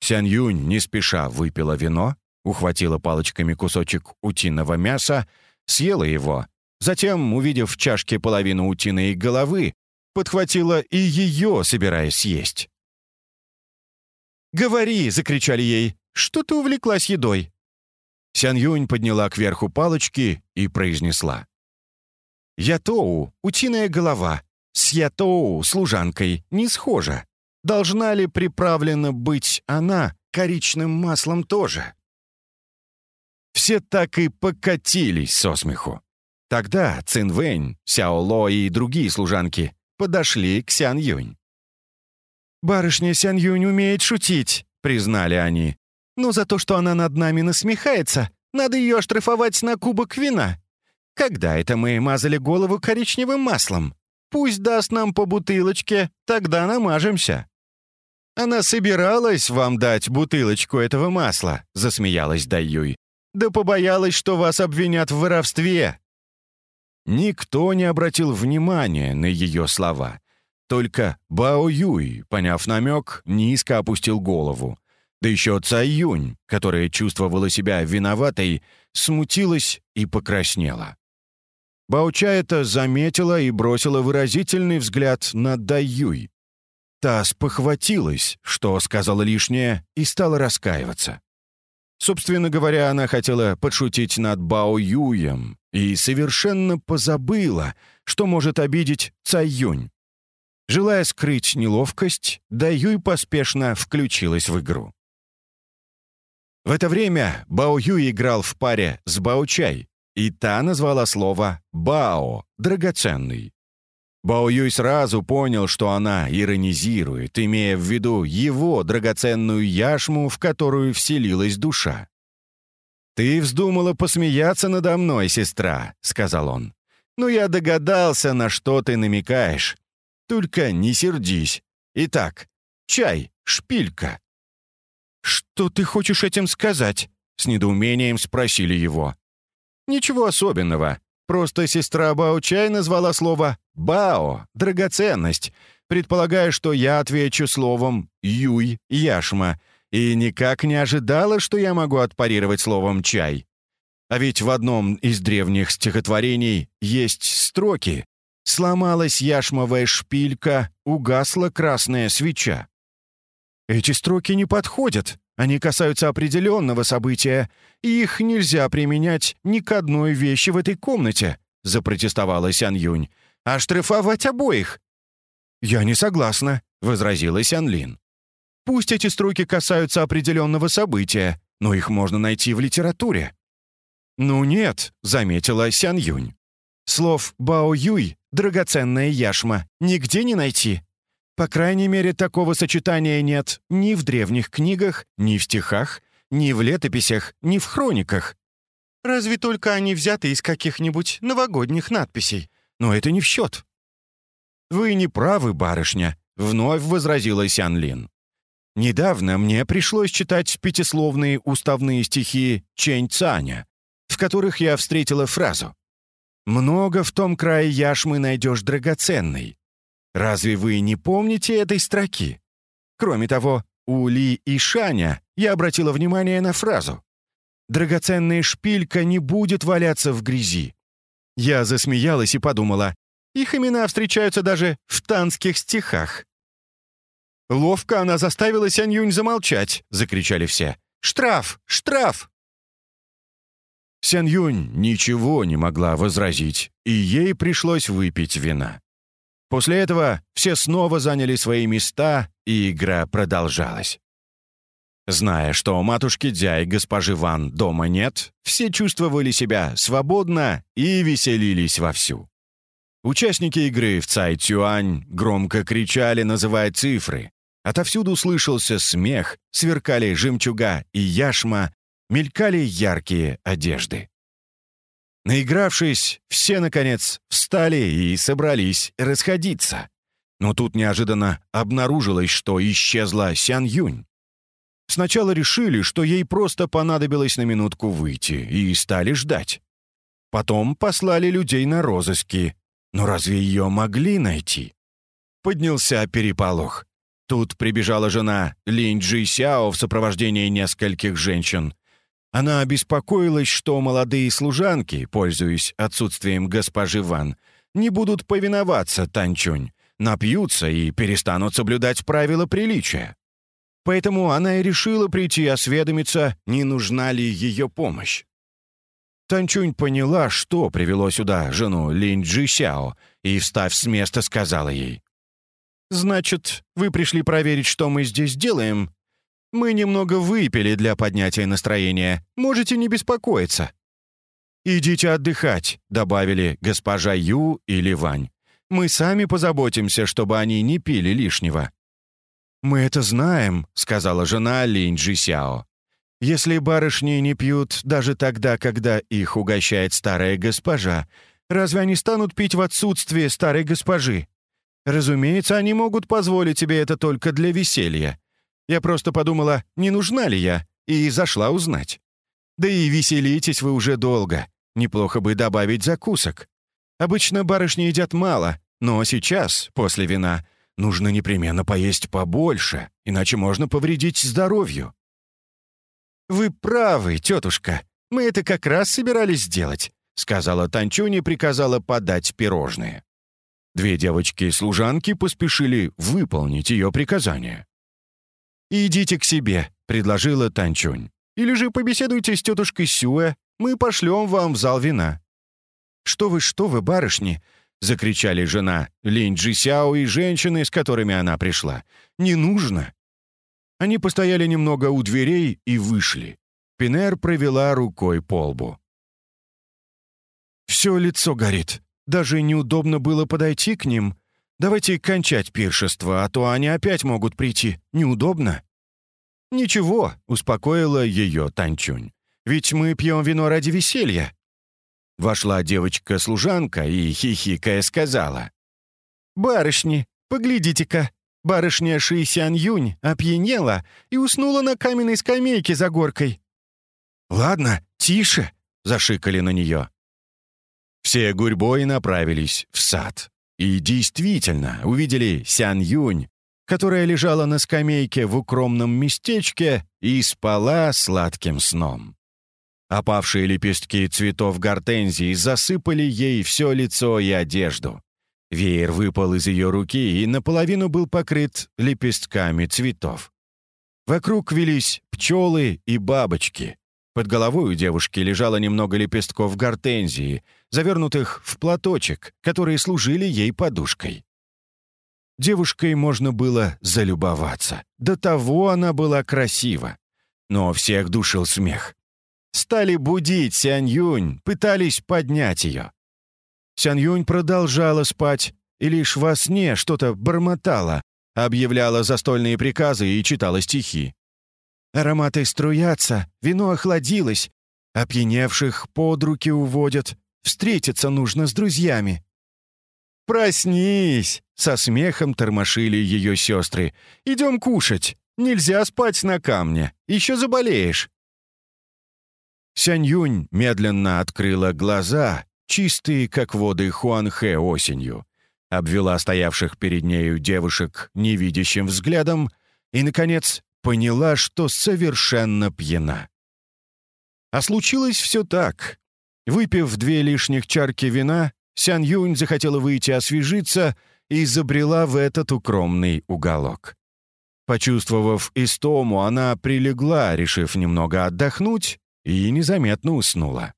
Сян Юнь не спеша выпила вино, ухватила палочками кусочек утиного мяса, съела его, затем, увидев в чашке половину утиной головы, подхватила и ее, собираясь съесть. «Говори!» — закричали ей. «Что ты увлеклась едой?» Сян Юнь подняла кверху палочки и произнесла. Ятоу, утиная голова, с Ятоу, служанкой, не схожа. Должна ли приправлена быть она коричным маслом тоже? Все так и покатились со смеху. Тогда Цинвэнь, Сяо Ло и другие служанки подошли к Сян Юнь. «Барышня Сян Юнь умеет шутить», — признали они. «Но за то, что она над нами насмехается, надо ее оштрафовать на кубок вина. Когда это мы мазали голову коричневым маслом? Пусть даст нам по бутылочке, тогда намажемся». «Она собиралась вам дать бутылочку этого масла», — засмеялась Даюй. «Да побоялась, что вас обвинят в воровстве». Никто не обратил внимания на ее слова. Только Бао Юй, поняв намек, низко опустил голову. Да еще Цай Юнь, которая чувствовала себя виноватой, смутилась и покраснела. Бауча это заметила и бросила выразительный взгляд на Даюй. Та спохватилась, что сказала лишнее, и стала раскаиваться. Собственно говоря, она хотела подшутить над Бао Юем и совершенно позабыла, что может обидеть Цай Юнь. Желая скрыть неловкость, Даюй поспешно включилась в игру. В это время Бао Юй играл в паре с Бао Чай, и та назвала слово «бао» — «драгоценный». Бао Юй сразу понял, что она иронизирует, имея в виду его драгоценную яшму, в которую вселилась душа. «Ты вздумала посмеяться надо мной, сестра», — сказал он. «Ну, я догадался, на что ты намекаешь. Только не сердись. Итак, чай, шпилька». «Что ты хочешь этим сказать?» — с недоумением спросили его. Ничего особенного. Просто сестра Бао-чай назвала слово «бао» — драгоценность, предполагая, что я отвечу словом «юй» — яшма, и никак не ожидала, что я могу отпарировать словом «чай». А ведь в одном из древних стихотворений есть строки «Сломалась яшмовая шпилька, угасла красная свеча». Эти строки не подходят, они касаются определенного события, и их нельзя применять ни к одной вещи в этой комнате», — запротестовала Сян Юнь. «А штрафовать обоих?» «Я не согласна», — возразила Сян Лин. «Пусть эти строки касаются определенного события, но их можно найти в литературе». «Ну нет», — заметила Сян Юнь. «Слов «бао юй» — драгоценная яшма, нигде не найти. По крайней мере, такого сочетания нет ни в древних книгах, ни в стихах, ни в летописях, ни в хрониках. Разве только они взяты из каких-нибудь новогодних надписей. Но это не в счет. «Вы не правы, барышня», — вновь возразила Сян Лин. «Недавно мне пришлось читать пятисловные уставные стихи Чэнь Цаня, в которых я встретила фразу «Много в том крае яшмы найдешь драгоценной, Разве вы не помните этой строки? Кроме того, у Ли и Шаня я обратила внимание на фразу «Драгоценная шпилька не будет валяться в грязи». Я засмеялась и подумала, их имена встречаются даже в танских стихах. «Ловко она заставила Сянь-Юнь замолчать!» — закричали все. «Штраф! Штраф!» Сянь-Юнь ничего не могла возразить, и ей пришлось выпить вина. После этого все снова заняли свои места, и игра продолжалась. Зная, что матушки Дзя и госпожи Ван дома нет, все чувствовали себя свободно и веселились вовсю. Участники игры в Цай Цюань громко кричали, называя цифры. Отовсюду слышался смех, сверкали жемчуга и яшма, мелькали яркие одежды. Наигравшись, все, наконец, встали и собрались расходиться. Но тут неожиданно обнаружилось, что исчезла Сян Юнь. Сначала решили, что ей просто понадобилось на минутку выйти, и стали ждать. Потом послали людей на розыски. Но разве ее могли найти? Поднялся переполох. Тут прибежала жена Линь Джи Сяо в сопровождении нескольких женщин. Она обеспокоилась, что молодые служанки, пользуясь отсутствием госпожи Ван, не будут повиноваться Танчунь, напьются и перестанут соблюдать правила приличия. Поэтому она и решила прийти осведомиться, не нужна ли ее помощь. Танчунь поняла, что привело сюда жену Линь Джи Сяо, и, встав с места, сказала ей. «Значит, вы пришли проверить, что мы здесь делаем? Мы немного выпили для поднятия настроения. Можете не беспокоиться». «Идите отдыхать», — добавили госпожа Ю или Вань. «Мы сами позаботимся, чтобы они не пили лишнего». «Мы это знаем», — сказала жена Линь Джи Сяо. «Если барышни не пьют даже тогда, когда их угощает старая госпожа, разве они станут пить в отсутствие старой госпожи? Разумеется, они могут позволить себе это только для веселья. Я просто подумала, не нужна ли я, и зашла узнать. Да и веселитесь вы уже долго. Неплохо бы добавить закусок. Обычно барышни едят мало, но сейчас, после вина, нужно непременно поесть побольше, иначе можно повредить здоровью». «Вы правы, тетушка. Мы это как раз собирались сделать», — сказала Танчуни и приказала подать пирожные. Две девочки-служанки поспешили выполнить ее приказание. «Идите к себе», — предложила Танчунь. «Или же побеседуйте с тетушкой Сюэ, мы пошлем вам в зал вина». «Что вы, что вы, барышни!» — закричали жена Линь Джисяо и женщины, с которыми она пришла. «Не нужно!» Они постояли немного у дверей и вышли. Пинер провела рукой по лбу. «Все лицо горит. Даже неудобно было подойти к ним. Давайте кончать пиршество, а то они опять могут прийти. Неудобно». «Ничего», — успокоила ее Танчунь. «Ведь мы пьем вино ради веселья». Вошла девочка-служанка и, хихикая, сказала. «Барышни, поглядите-ка, барышня Ши Сян Юнь опьянела и уснула на каменной скамейке за горкой». «Ладно, тише», — зашикали на нее. Все гурьбой направились в сад. И действительно увидели Сян Юнь, которая лежала на скамейке в укромном местечке и спала сладким сном. Опавшие лепестки цветов гортензии засыпали ей все лицо и одежду. Веер выпал из ее руки и наполовину был покрыт лепестками цветов. Вокруг велись пчелы и бабочки. Под головой у девушки лежало немного лепестков гортензии — завернутых в платочек, которые служили ей подушкой. Девушкой можно было залюбоваться. До того она была красива. Но всех душил смех. Стали будить Сянь Юнь, пытались поднять ее. Сянь Юнь продолжала спать и лишь во сне что-то бормотала, объявляла застольные приказы и читала стихи. Ароматы струятся, вино охладилось, опьяневших под руки уводят, Встретиться нужно с друзьями». «Проснись!» — со смехом тормошили ее сестры. «Идем кушать. Нельзя спать на камне. Еще заболеешь». Сянь Юнь медленно открыла глаза, чистые, как воды Хуанхэ осенью, обвела стоявших перед нею девушек невидящим взглядом и, наконец, поняла, что совершенно пьяна. А случилось все так. Выпив две лишних чарки вина, Сян Юнь захотела выйти освежиться и забрела в этот укромный уголок. Почувствовав истому, она прилегла, решив немного отдохнуть, и незаметно уснула.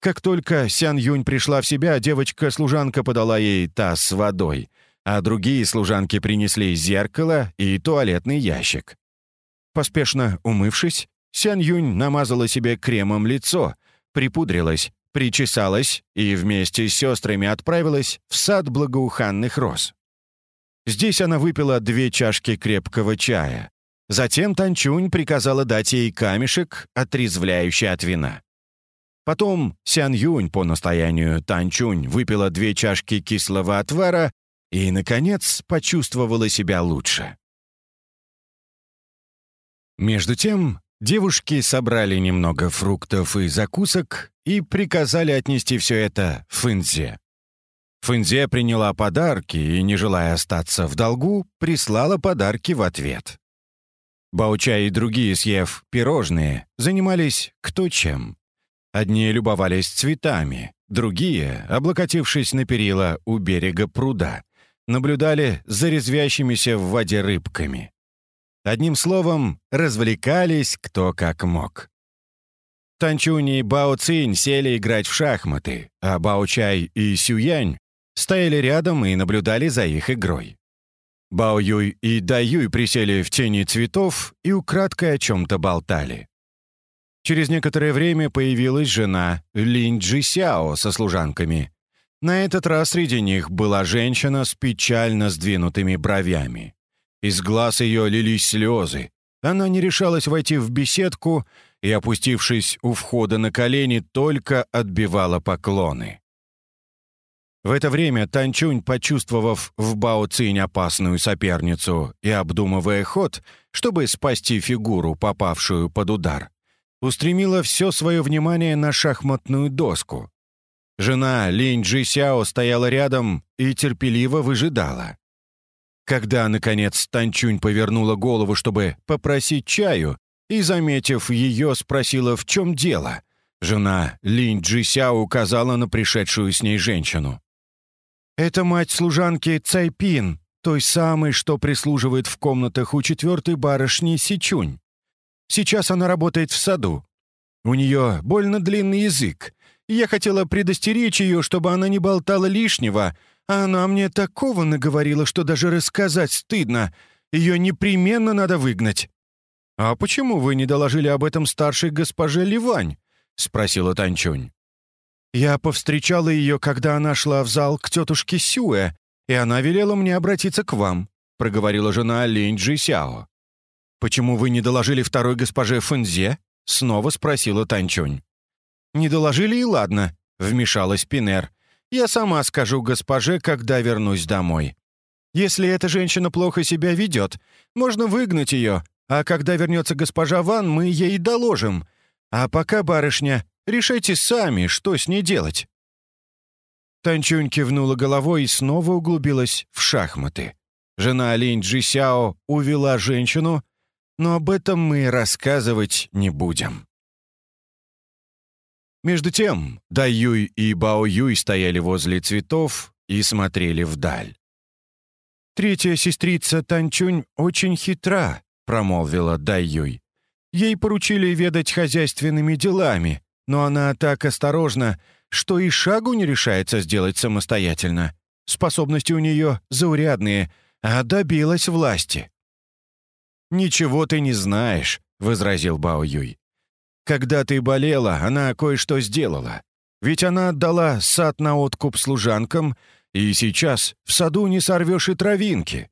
Как только Сян Юнь пришла в себя, девочка-служанка подала ей таз с водой, а другие служанки принесли зеркало и туалетный ящик. Поспешно умывшись, Сян Юнь намазала себе кремом лицо — припудрилась, причесалась и вместе с сестрами отправилась в сад благоуханных роз. Здесь она выпила две чашки крепкого чая. Затем Танчунь приказала дать ей камешек, отрезвляющий от вина. Потом Сян Юнь по настоянию Танчунь выпила две чашки кислого отвара и, наконец, почувствовала себя лучше. Между тем, девушки собрали немного фруктов и закусок и приказали отнести все это Фэнзе. Фэнзе приняла подарки и, не желая остаться в долгу, прислала подарки в ответ. Бауча и другие, съев пирожные, занимались кто чем. Одни любовались цветами, другие, облокотившись на перила у берега пруда, наблюдали за резвящимися в воде рыбками. Одним словом, развлекались кто как мог. Танчуни и Бао Цинь сели играть в шахматы, а Бао Чай и Сюянь стояли рядом и наблюдали за их игрой. Бао Юй и Да Юй присели в тени цветов и украдкой о чем-то болтали. Через некоторое время появилась жена Линь Джи Сяо со служанками. На этот раз среди них была женщина с печально сдвинутыми бровями. Из глаз ее лились слезы. Она не решалась войти в беседку и, опустившись у входа на колени, только отбивала поклоны. В это время Танчунь, почувствовав в Бао Цинь опасную соперницу и обдумывая ход, чтобы спасти фигуру, попавшую под удар, устремила все свое внимание на шахматную доску. Жена Линь Джи Сяо стояла рядом и терпеливо выжидала. Когда, наконец, Танчунь повернула голову, чтобы попросить чаю, и, заметив ее, спросила, в чем дело, жена Линь Джи Сяо указала на пришедшую с ней женщину. «Это мать служанки Цайпин, той самой, что прислуживает в комнатах у четвертой барышни Сичунь. Сейчас она работает в саду. У нее больно длинный язык. Я хотела предостеречь ее, чтобы она не болтала лишнего, а она мне такого наговорила, что даже рассказать стыдно. Ее непременно надо выгнать». «А почему вы не доложили об этом старшей госпоже Ливань?» — спросила Танчунь. «Я повстречала ее, когда она шла в зал к тетушке Сюэ, и она велела мне обратиться к вам», — проговорила жена Линь Джи Сяо. «Почему вы не доложили второй госпоже Фэнзе?» — снова спросила Танчунь. «Не доложили и ладно», — вмешалась Пинер. «Я сама скажу госпоже, когда вернусь домой. Если эта женщина плохо себя ведет, можно выгнать ее, а когда вернется госпожа Ван, мы ей доложим. А пока, барышня, решайте сами, что с ней делать». Танчунь кивнула головой и снова углубилась в шахматы. Жена Линь Джисяо увела женщину, но об этом мы рассказывать не будем. Между тем, Дай Юй и Бао Юй стояли возле цветов и смотрели вдаль. «Третья сестрица Танчунь очень хитра», — промолвила Дай Юй. «Ей поручили ведать хозяйственными делами, но она так осторожна, что и шагу не решается сделать самостоятельно. Способности у нее заурядные, а добилась власти. «Ничего ты не знаешь», — возразил Бао Юй. «Когда ты болела, она кое-что сделала. Ведь она отдала сад на откуп служанкам, и сейчас в саду не сорвешь и травинки.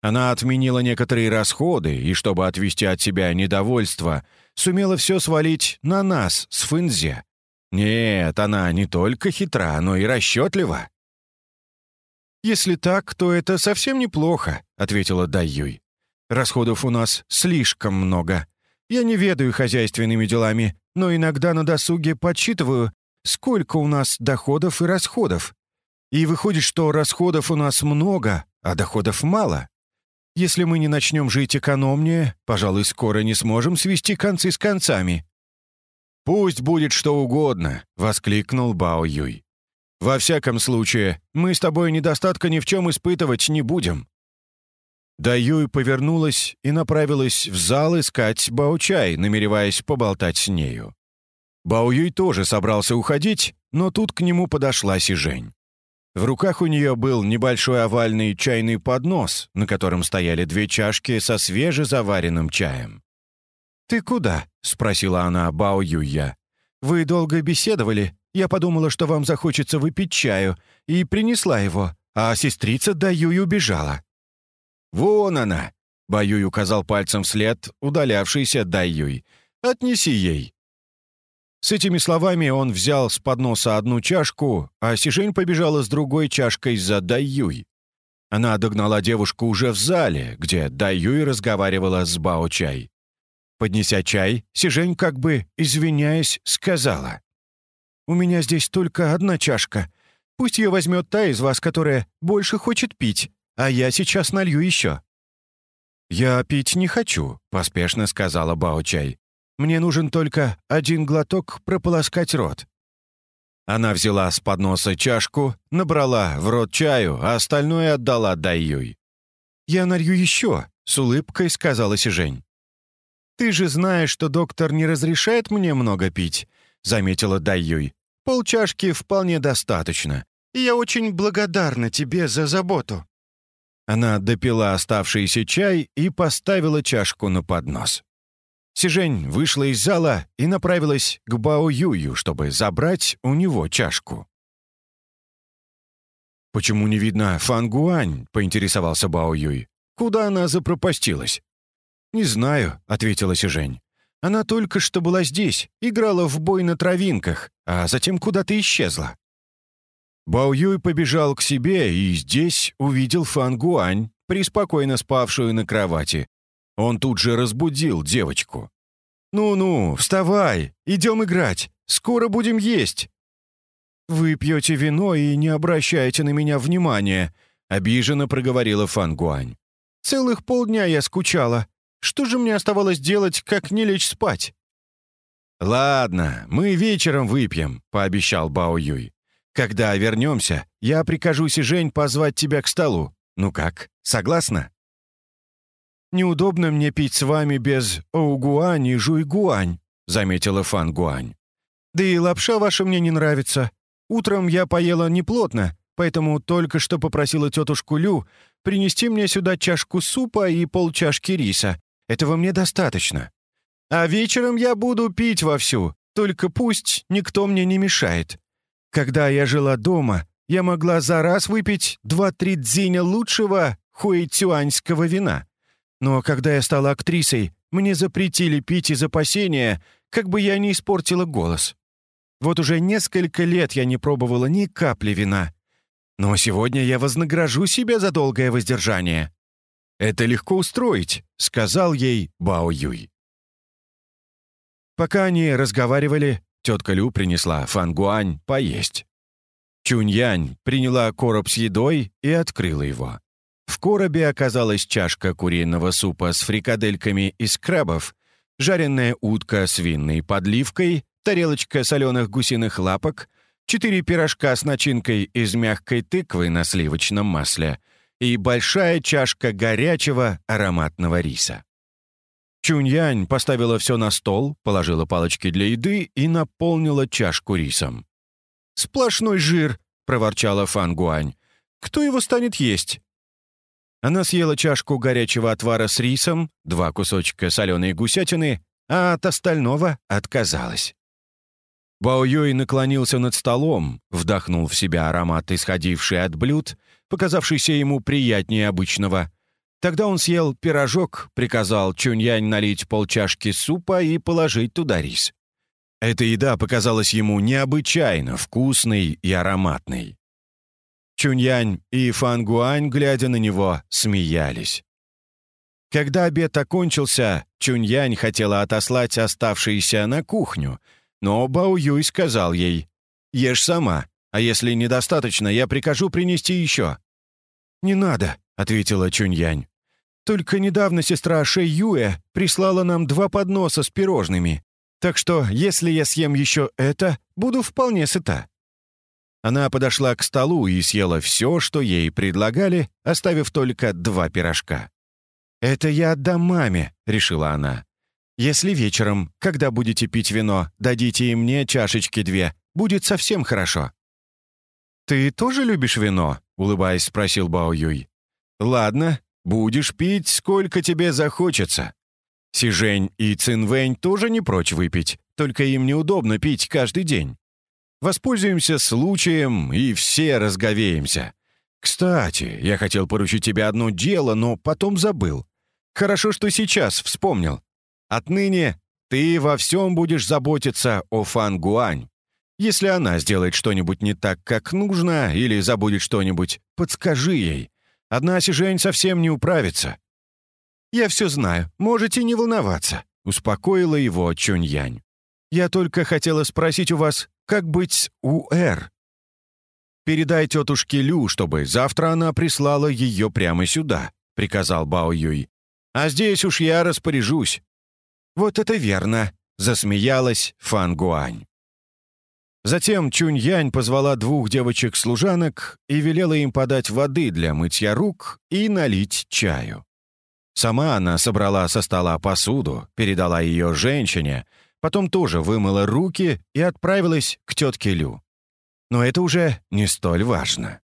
Она отменила некоторые расходы, и чтобы отвести от себя недовольство, сумела все свалить на нас с Фэнзе. Нет, она не только хитра, но и расчетлива». «Если так, то это совсем неплохо», — ответила Дай Юй. Расходов у нас слишком много. Я не ведаю хозяйственными делами, но иногда на досуге подсчитываю, сколько у нас доходов и расходов. И выходит, что расходов у нас много, а доходов мало. Если мы не начнем жить экономнее, пожалуй, скоро не сможем свести концы с концами». «Пусть будет что угодно», — воскликнул Бао Юй. «Во всяком случае, мы с тобой недостатка ни в чем испытывать не будем. Даюй повернулась и направилась в зал искать Баучай, намереваясь поболтать с нею. Баоюй тоже собрался уходить, но тут к нему подошла Сижень. В руках у нее был небольшой овальный чайный поднос, на котором стояли две чашки со свежезаваренным чаем. «Ты куда?» — спросила она Бао Юя. «Вы долго беседовали. Я подумала, что вам захочется выпить чаю, и принесла его, а сестрица Даюй убежала». Вон она!» Баюй указал пальцем вслед удалявшийся Дайюй. «Отнеси ей». С этими словами он взял с подноса одну чашку, а Сижень побежала с другой чашкой за Дайюй. Она догнала девушку уже в зале, где Дайюй разговаривала с Бао-чай. Поднеся чай, Сижень, как бы извиняясь, сказала. «У меня здесь только одна чашка. Пусть ее возьмет та из вас, которая больше хочет пить, а я сейчас налью еще». «Я пить не хочу», — поспешно сказала Бао-чай. «Мне нужен только один глоток прополоскать рот». Она взяла с подноса чашку, набрала в рот чаю, а остальное отдала Дайюй. «Я налью еще», — с улыбкой сказала Сижень. «Ты же знаешь, что доктор не разрешает мне много пить», — заметила Дайюй. «Полчашки вполне достаточно, я очень благодарна тебе за заботу». Она допила оставшийся чай и поставила чашку на поднос. Сижень вышла из зала и направилась к Бао Юю, чтобы забрать у него чашку. «Почему не видно Фан Гуань?» — поинтересовался Бао Юй. «Куда она запропастилась?» «Не знаю», — ответила Сижень. «Она только что была здесь, играла в бой на травинках, а затем куда-то исчезла». Бао Юй побежал к себе и здесь увидел Фан Гуань, преспокойно спавшую на кровати, он тут же разбудил девочку. «Ну-ну, вставай, идем играть, скоро будем есть». «Вы пьете вино и не обращаете на меня внимания», — обиженно проговорила Фан Гуань. «Целых полдня я скучала. Что же мне оставалось делать, как не лечь спать?» «Ладно, мы вечером выпьем», — пообещал Бао Юй. «Когда вернемся, я прикажу Сижень позвать тебя к столу. Ну как, согласна?» «Неудобно мне пить с вами без Оугуань и Жуйгуань», — заметила Фан Гуань. «Да и лапша ваша мне не нравится. Утром я поела неплотно, поэтому только что попросила тетушку Лю принести мне сюда чашку супа и полчашки риса. Этого мне достаточно. А вечером я буду пить вовсю, только пусть никто мне не мешает. Когда я жила дома, я могла за раз выпить два-три дзиня лучшего хуэйцюаньского вина. Но когда я стала актрисой, мне запретили пить из опасения, как бы я не испортила голос. Вот уже несколько лет я не пробовала ни капли вина. Но сегодня я вознагражу себя за долгое воздержание. «Это легко устроить», — сказал ей Бао Юй. Пока они разговаривали, тетка Лю принесла Фангуань поесть. Чунь-Янь приняла короб с едой и открыла его. В коробе оказалась чашка куриного супа с фрикадельками из крабов, жареная утка с винной подливкой, тарелочка соленых гусиных лапок, четыре пирожка с начинкой из мягкой тыквы на сливочном масле и большая чашка горячего ароматного риса. Чуньянь поставила все на стол, положила палочки для еды и наполнила чашку рисом. «Сплошной жир!» — проворчала Фан Гуань. «Кто его станет есть?» Она съела чашку горячего отвара с рисом, два кусочка соленой гусятины, а от остального отказалась. Бао Юй наклонился над столом, вдохнул в себя аромат, исходивший от блюд, показавшийся ему приятнее обычного. Тогда он съел пирожок, приказал Чуньянь налить полчашки супа и положить туда рис. Эта еда показалась ему необычайно вкусной и ароматной. Чуньянь и Фангуань, глядя на него, смеялись. Когда обед окончился, Чуньянь хотела отослать оставшиеся на кухню, но Бао Юй сказал ей, «Ешь сама, а если недостаточно, я прикажу принести еще». «Не надо», — ответила Чуньянь. «Только недавно сестра Шэй Юэ прислала нам два подноса с пирожными, так что если я съем еще это, буду вполне сыта». Она подошла к столу и съела все, что ей предлагали, оставив только два пирожка. «Это я отдам маме», — решила она. «Если вечером, когда будете пить вино, дадите и мне чашечки две, будет совсем хорошо». «Ты тоже любишь вино?» — улыбаясь, спросил Бао Юй. «Ладно, будешь пить, сколько тебе захочется. Сижень и Цинвэнь тоже не прочь выпить, только им неудобно пить каждый день. Воспользуемся случаем и все разговеемся. «Кстати, я хотел поручить тебе одно дело, но потом забыл. Хорошо, что сейчас вспомнил. Отныне ты во всем будешь заботиться о Фан Гуань. Если она сделает что-нибудь не так, как нужно, или забудет что-нибудь, подскажи ей. Одна Сижень совсем не управится». «Я все знаю, можете не волноваться», — успокоила его Чунь-Янь. «Я только хотела спросить у вас, как быть у Эр?» «Передай тетушке Лю, чтобы завтра она прислала ее прямо сюда», — приказал Бао Юй. «А здесь уж я распоряжусь». «Вот это верно», — засмеялась Фан Гуань. Затем Чунь-Янь позвала двух девочек-служанок и велела им подать воды для мытья рук и налить чаю. Сама она собрала со стола посуду, передала ее женщине, потом тоже вымыла руки и отправилась к тетке Лю. Но это уже не столь важно.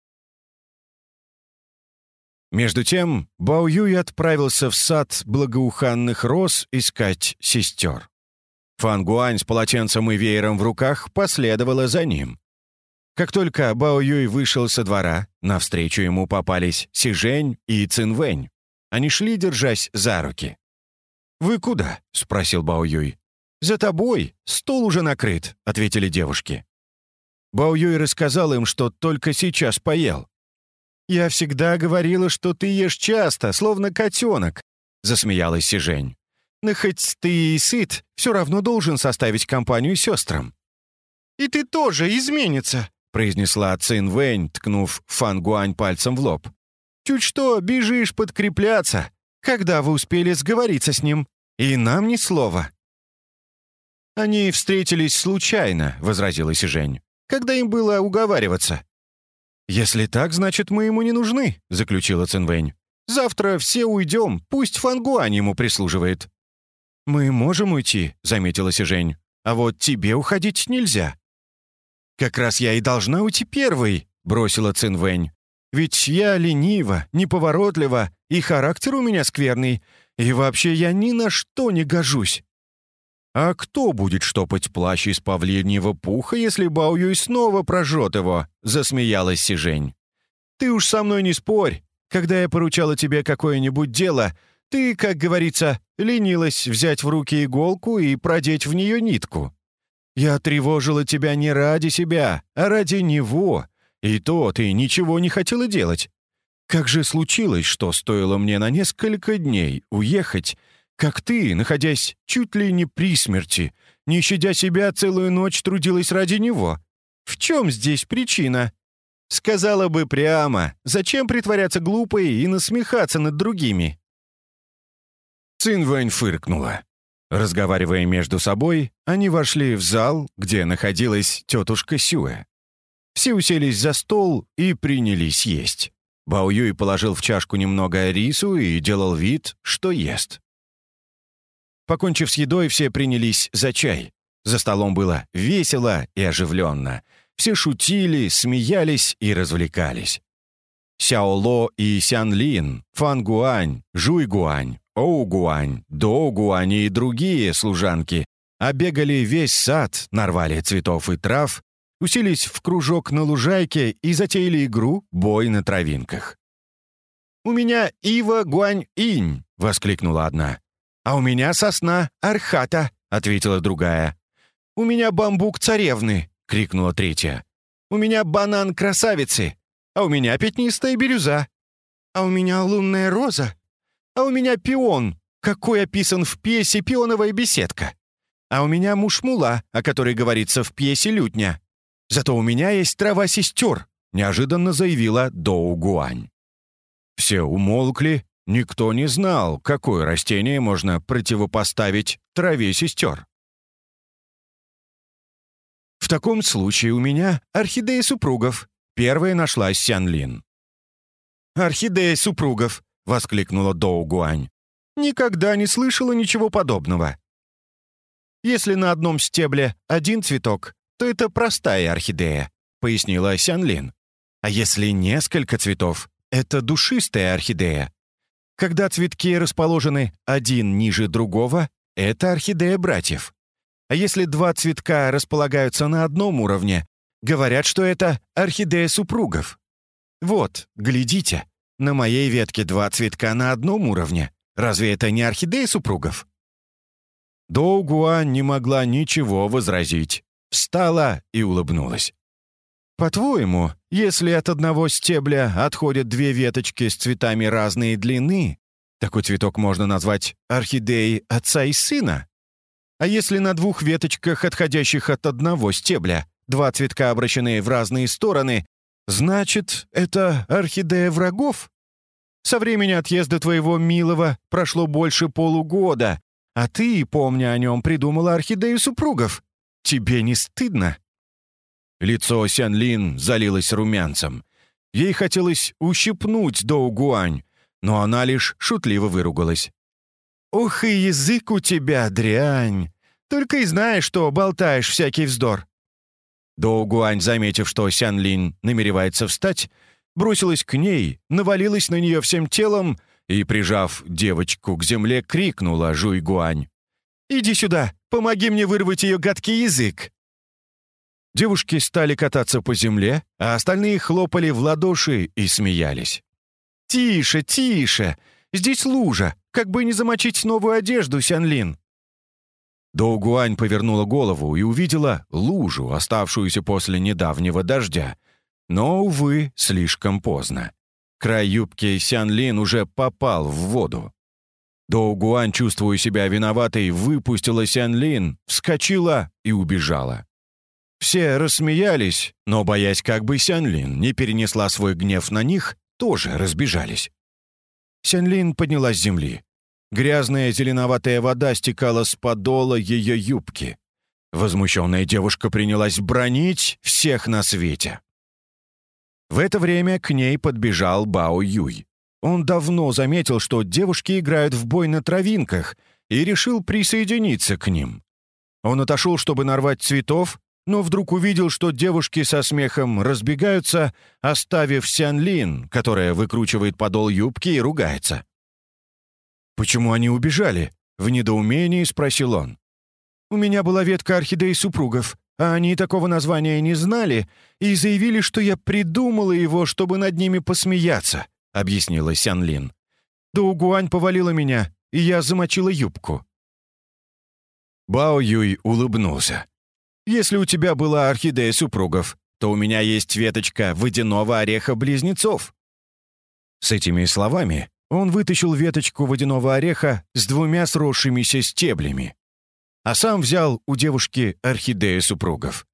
Между тем Бао Юй отправился в сад благоуханных роз искать сестер. Фан Гуань с полотенцем и веером в руках последовала за ним. Как только Бао Юй вышел со двора, навстречу ему попались Си Жень и Цин Вэнь. Они шли, держась за руки. «Вы куда?» — спросил Бао Юй. «За тобой. Стол уже накрыт», — ответили девушки. Бао Юй рассказал им, что только сейчас поел. «Я всегда говорила, что ты ешь часто, словно котенок», — засмеялась Си Жень. Но хоть ты и сыт, все равно должен составить компанию сестрам». «И ты тоже изменится», — произнесла Цин Вэнь, ткнув Фан Гуань пальцем в лоб. «Чуть что, бежишь подкрепляться. Когда вы успели сговориться с ним? И нам ни слова». «Они встретились случайно», — возразила Сижень. «Когда им было уговариваться?» «Если так, значит, мы ему не нужны», — заключила Цинвэнь. «Завтра все уйдем, пусть Фангуань ему прислуживает». «Мы можем уйти», — заметила Сижень. «А вот тебе уходить нельзя». «Как раз я и должна уйти первой», — бросила Цинвэнь. «Ведь я ленива, неповоротлива, и характер у меня скверный, и вообще я ни на что не гожусь». «А кто будет штопать плащ из павлиньего пуха, если Баоюй снова прожжет его?» — засмеялась Сижень. «Ты уж со мной не спорь. Когда я поручала тебе какое-нибудь дело, ты, как говорится, ленилась взять в руки иголку и продеть в нее нитку. Я тревожила тебя не ради себя, а ради него, и то ты ничего не хотела делать. Как же случилось, что стоило мне на несколько дней уехать, как ты, находясь чуть ли не при смерти, не щадя себя, целую ночь трудилась ради него? В чем здесь причина? Сказала бы прямо, зачем притворяться глупой и насмехаться над другими? Цинвэнь фыркнула. Разговаривая между собой, они вошли в зал, где находилась тетушка Сюэ. Все уселись за стол и принялись есть. Бао Юй положил в чашку немного рису и делал вид, что ест. Покончив с едой, все принялись за чай. За столом было весело и оживленно. Все шутили, смеялись и развлекались. Сяо Ло и Сян Лин, Фан Гуань, Жуй Гуань, Оугуань, Доугуань и другие служанки обегали весь сад, нарвали цветов и трав, уселись в кружок на лужайке и затеяли игру «Бой на травинках». «У меня ива гуань-инь!» — воскликнула одна. «А у меня сосна архата!» — ответила другая. «У меня бамбук царевны!» — крикнула третья. «У меня банан красавицы!» «А у меня пятнистая бирюза!» «А у меня лунная роза!» А у меня пион, какой описан в пьесе «Пионовая беседка». А у меня мушмула, о которой говорится в пьесе «Лютня». Зато у меня есть трава сестер», — неожиданно заявила Доу Гуань. Все умолкли, никто не знал, какое растение можно противопоставить траве сестер. В таком случае у меня орхидея супругов. Первая нашлась Сянлин. «Орхидея супругов», воскликнула Доу Гуань. «Никогда не слышала ничего подобного. Если на одном стебле один цветок, то это простая орхидея», пояснила Сянлин. «А если несколько цветов, это душистая орхидея. Когда цветки расположены один ниже другого, это орхидея братьев. А если два цветка располагаются на одном уровне, говорят, что это орхидея супругов. Вот, глядите, на моей ветке два цветка на одном уровне. Разве это не орхидеи супругов?» Доугуа не могла ничего возразить. Встала и улыбнулась. «По-твоему, если от одного стебля отходят две веточки с цветами разной длины, такой цветок можно назвать орхидеей отца и сына? А если на двух веточках, отходящих от одного стебля, два цветка обращены в разные стороны, значит, это орхидея врагов? Со времени отъезда твоего милого прошло больше полугода, а ты, помня о нем, придумала орхидею супругов. Тебе не стыдно?» Лицо Сян-Лин залилось румянцем. Ей хотелось ущипнуть Доу Гуань, но она лишь шутливо выругалась. «Ух и язык у тебя, дрянь! Только и знаешь, что болтаешь всякий вздор!» Доу Гуань, заметив, что Сян Лин намеревается встать, бросилась к ней, навалилась на нее всем телом и, прижав девочку к земле, крикнула Жуй Гуань. «Иди сюда, помоги мне вырвать ее гадкий язык!» Девушки стали кататься по земле, а остальные хлопали в ладоши и смеялись. «Тише, тише! Здесь лужа! Как бы не замочить новую одежду, Сянлин!» Доугуань повернула голову и увидела лужу, оставшуюся после недавнего дождя. Но, увы, слишком поздно. Край юбки Сянлин уже попал в воду. Доугуань, чувствуя себя виноватой, выпустила Сянлин, вскочила и убежала. Все рассмеялись, но, боясь, как бы Сянлин не перенесла свой гнев на них, тоже разбежались. Сянлин поднялась с земли. Грязная зеленоватая вода стекала с подола ее юбки. Возмущенная девушка принялась бронить всех на свете. В это время к ней подбежал Бао Юй. Он давно заметил, что девушки играют в бой на травинках, и решил присоединиться к ним. Он отошел, чтобы нарвать цветов, но вдруг увидел, что девушки со смехом разбегаются, оставив Сян Лин, которая выкручивает подол юбки и ругается. «Почему они убежали?» — в недоумении спросил он. «У меня была ветка орхидей супругов, а они такого названия не знали и заявили, что я придумала его, чтобы над ними посмеяться», — объяснила Сян Лин. «Доугуань повалила меня, и я замочила юбку». Бао Юй улыбнулся. Если у тебя была орхидея супругов, то у меня есть веточка водяного ореха-близнецов». С этими словами он вытащил веточку водяного ореха с двумя сросшимися стеблями, а сам взял у девушки орхидею супругов.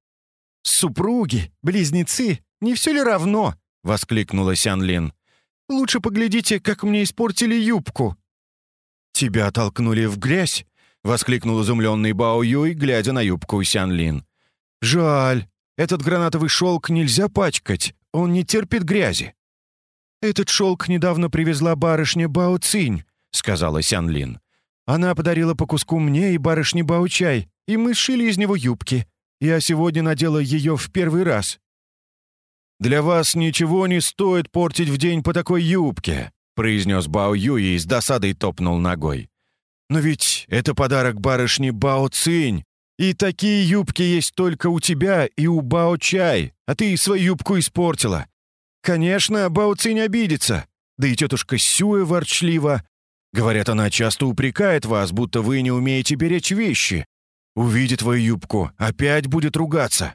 «Супруги, близнецы, не все ли равно?» — воскликнула Сян. «Лучше поглядите, как мне испортили юбку». «Тебя толкнули в грязь?» — воскликнул изумленный Бао Юй, глядя на юбку Сян. «Жаль. Этот гранатовый шелк нельзя пачкать. Он не терпит грязи». «Этот шелк недавно привезла барышня Бао Цинь», — сказала Сян Лин. «Она подарила по куску мне и барышне Бао Чай, и мы сшили из него юбки. Я сегодня надела ее в первый раз». «Для вас ничего не стоит портить в день по такой юбке», — произнес Бао Юй и с досадой топнул ногой. Но ведь это подарок барышни Бао Цинь, и такие юбки есть только у тебя и у Бао Чай, а ты свою юбку испортила. Конечно, Бао Цинь обидится, да и тетушка Сюэ ворчлива. Говорят, она часто упрекает вас, будто вы не умеете беречь вещи. Увидит твою юбку, опять будет ругаться.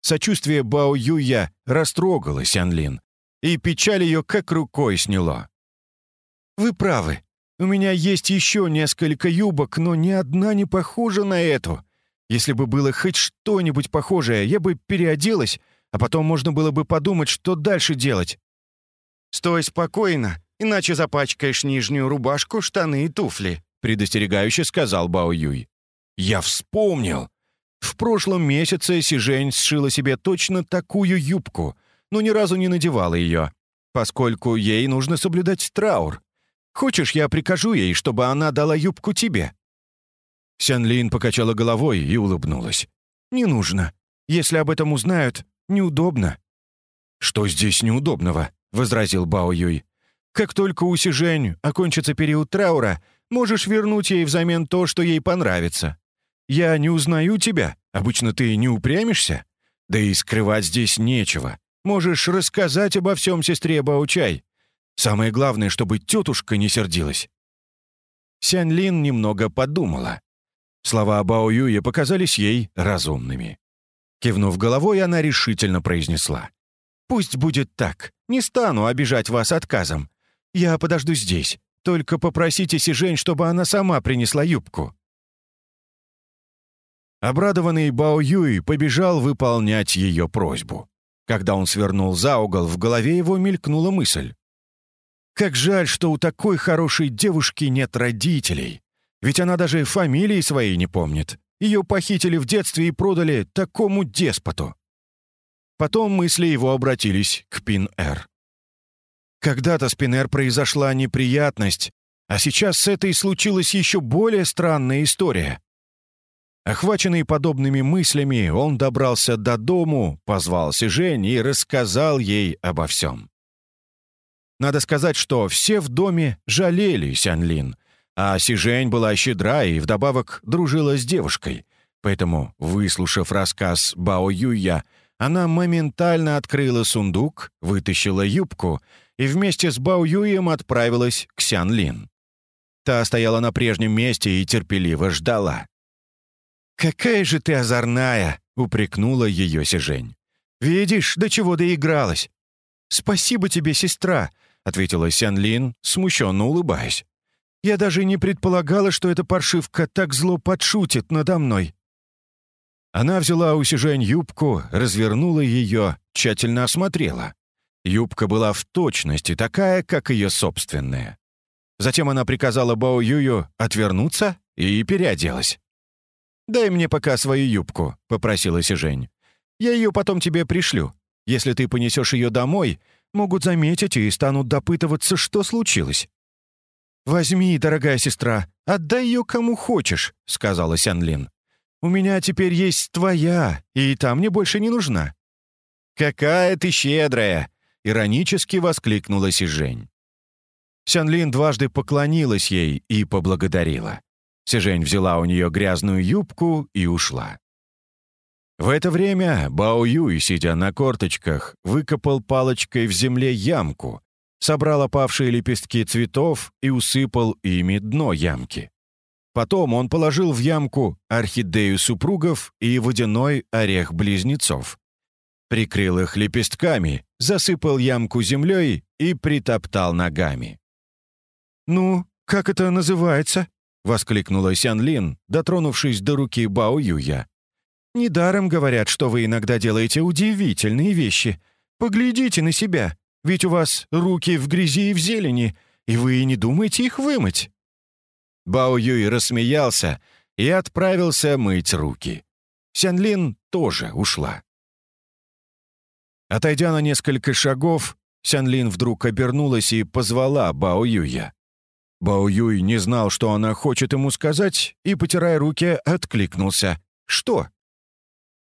Сочувствие Бао Юя растрогало Сянлин, и печаль ее как рукой сняло. «Вы правы. У меня есть еще несколько юбок, но ни одна не похожа на эту. Если бы было хоть что-нибудь похожее, я бы переоделась, а потом можно было бы подумать, что дальше делать. «Стой спокойно, иначе запачкаешь нижнюю рубашку, штаны и туфли», предостерегающе сказал Бао Юй. «Я вспомнил. В прошлом месяце Сижень сшила себе точно такую юбку, но ни разу не надевала ее, поскольку ей нужно соблюдать траур. Хочешь, я прикажу ей, чтобы она дала юбку тебе?» Сян покачала головой и улыбнулась. «Не нужно. Если об этом узнают, неудобно». «Что здесь неудобного?» — возразил Бао Юй. «Как только у Сижень окончится период траура, можешь вернуть ей взамен то, что ей понравится. Я не узнаю тебя, обычно ты не упрямишься. Да и скрывать здесь нечего. Можешь рассказать обо всем сестре Баучай. Самое главное, чтобы тетушка не сердилась». Сянь Лин немного подумала. Слова Бао Юя показались ей разумными. Кивнув головой, она решительно произнесла. «Пусть будет так. Не стану обижать вас отказом. Я подожду здесь. Только попросите Сижень, чтобы она сама принесла юбку». Обрадованный Бао Юй побежал выполнять ее просьбу. Когда он свернул за угол, в голове его мелькнула мысль. «Как жаль, что у такой хорошей девушки нет родителей. Ведь она даже фамилии своей не помнит. Ее похитили в детстве и продали такому деспоту». Потом мысли его обратились к Пин-Эр. Когда-то с Пин-Эр произошла неприятность, а сейчас с этой случилась еще более странная история. Охваченный подобными мыслями, он добрался до дому, позвал Сижень и рассказал ей обо всем. Надо сказать, что все в доме жалели Сянлин, а Сижень была щедра и вдобавок дружила с девушкой. Поэтому, выслушав рассказ Бао Юя, она моментально открыла сундук, вытащила юбку и вместе с Бао Юем отправилась к Сян Лин. Та стояла на прежнем месте и терпеливо ждала. «Какая же ты озорная!» — упрекнула ее Сижень. «Видишь, до чего доигралась!» «Спасибо тебе, сестра!» — ответила Сян Лин, смущенно улыбаясь. «Я даже не предполагала, что эта паршивка так зло подшутит надо мной». Она взяла у Сижень юбку, развернула ее, тщательно осмотрела. Юбка была в точности такая, как ее собственная. Затем она приказала Бао Юю отвернуться и переоделась. «Дай мне пока свою юбку», — попросила Сижень. «Я ее потом тебе пришлю. Если ты понесешь ее домой, могут заметить и станут допытываться, что случилось». «Возьми, дорогая сестра, отдай ее кому хочешь», — сказала Сянлин. «У меня теперь есть твоя, и та мне больше не нужна». «Какая ты щедрая!» — иронически воскликнула Сижень. Сянлин дважды поклонилась ей и поблагодарила. Сижень взяла у нее грязную юбку и ушла. В это время Бао Юй, сидя на корточках, выкопал палочкой в земле ямку, собрал опавшие лепестки цветов и усыпал ими дно ямки. Потом он положил в ямку орхидею супругов и водяной орех близнецов. Прикрыл их лепестками, засыпал ямку землей и притоптал ногами. «Ну, как это называется?» — воскликнула Сян Лин, дотронувшись до руки Бао Юя. «Недаром говорят, что вы иногда делаете удивительные вещи. Поглядите на себя, ведь у вас руки в грязи и в зелени, и вы не думаете их вымыть». Бао Юй рассмеялся и отправился мыть руки. Сян Лин тоже ушла. Отойдя на несколько шагов, Сян Лин вдруг обернулась и позвала Бао Юя. Бао Юй не знал, что она хочет ему сказать, и, потирая руки, откликнулся. «Что?»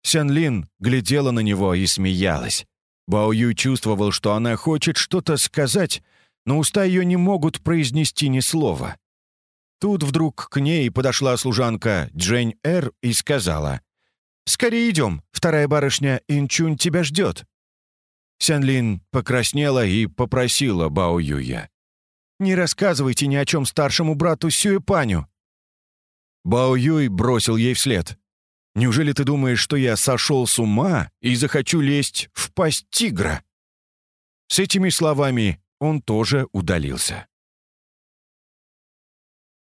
Сян Лин глядела на него и смеялась. Бао Юй чувствовал, что она хочет что-то сказать, но уста ее не могут произнести ни слова. Тут вдруг к ней подошла служанка Джень Эр и сказала, «Скорее идем, вторая барышня Инчунь тебя ждет». Сян Лин покраснела и попросила Бао Юя. Не рассказывайте ни о чем старшему брату Сюэпаню». Бао Юй бросил ей вслед. «Неужели ты думаешь, что я сошел с ума и захочу лезть в пасть тигра?» С этими словами он тоже удалился.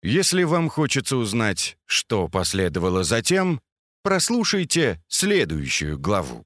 Если вам хочется узнать, что последовало затем, прослушайте следующую главу.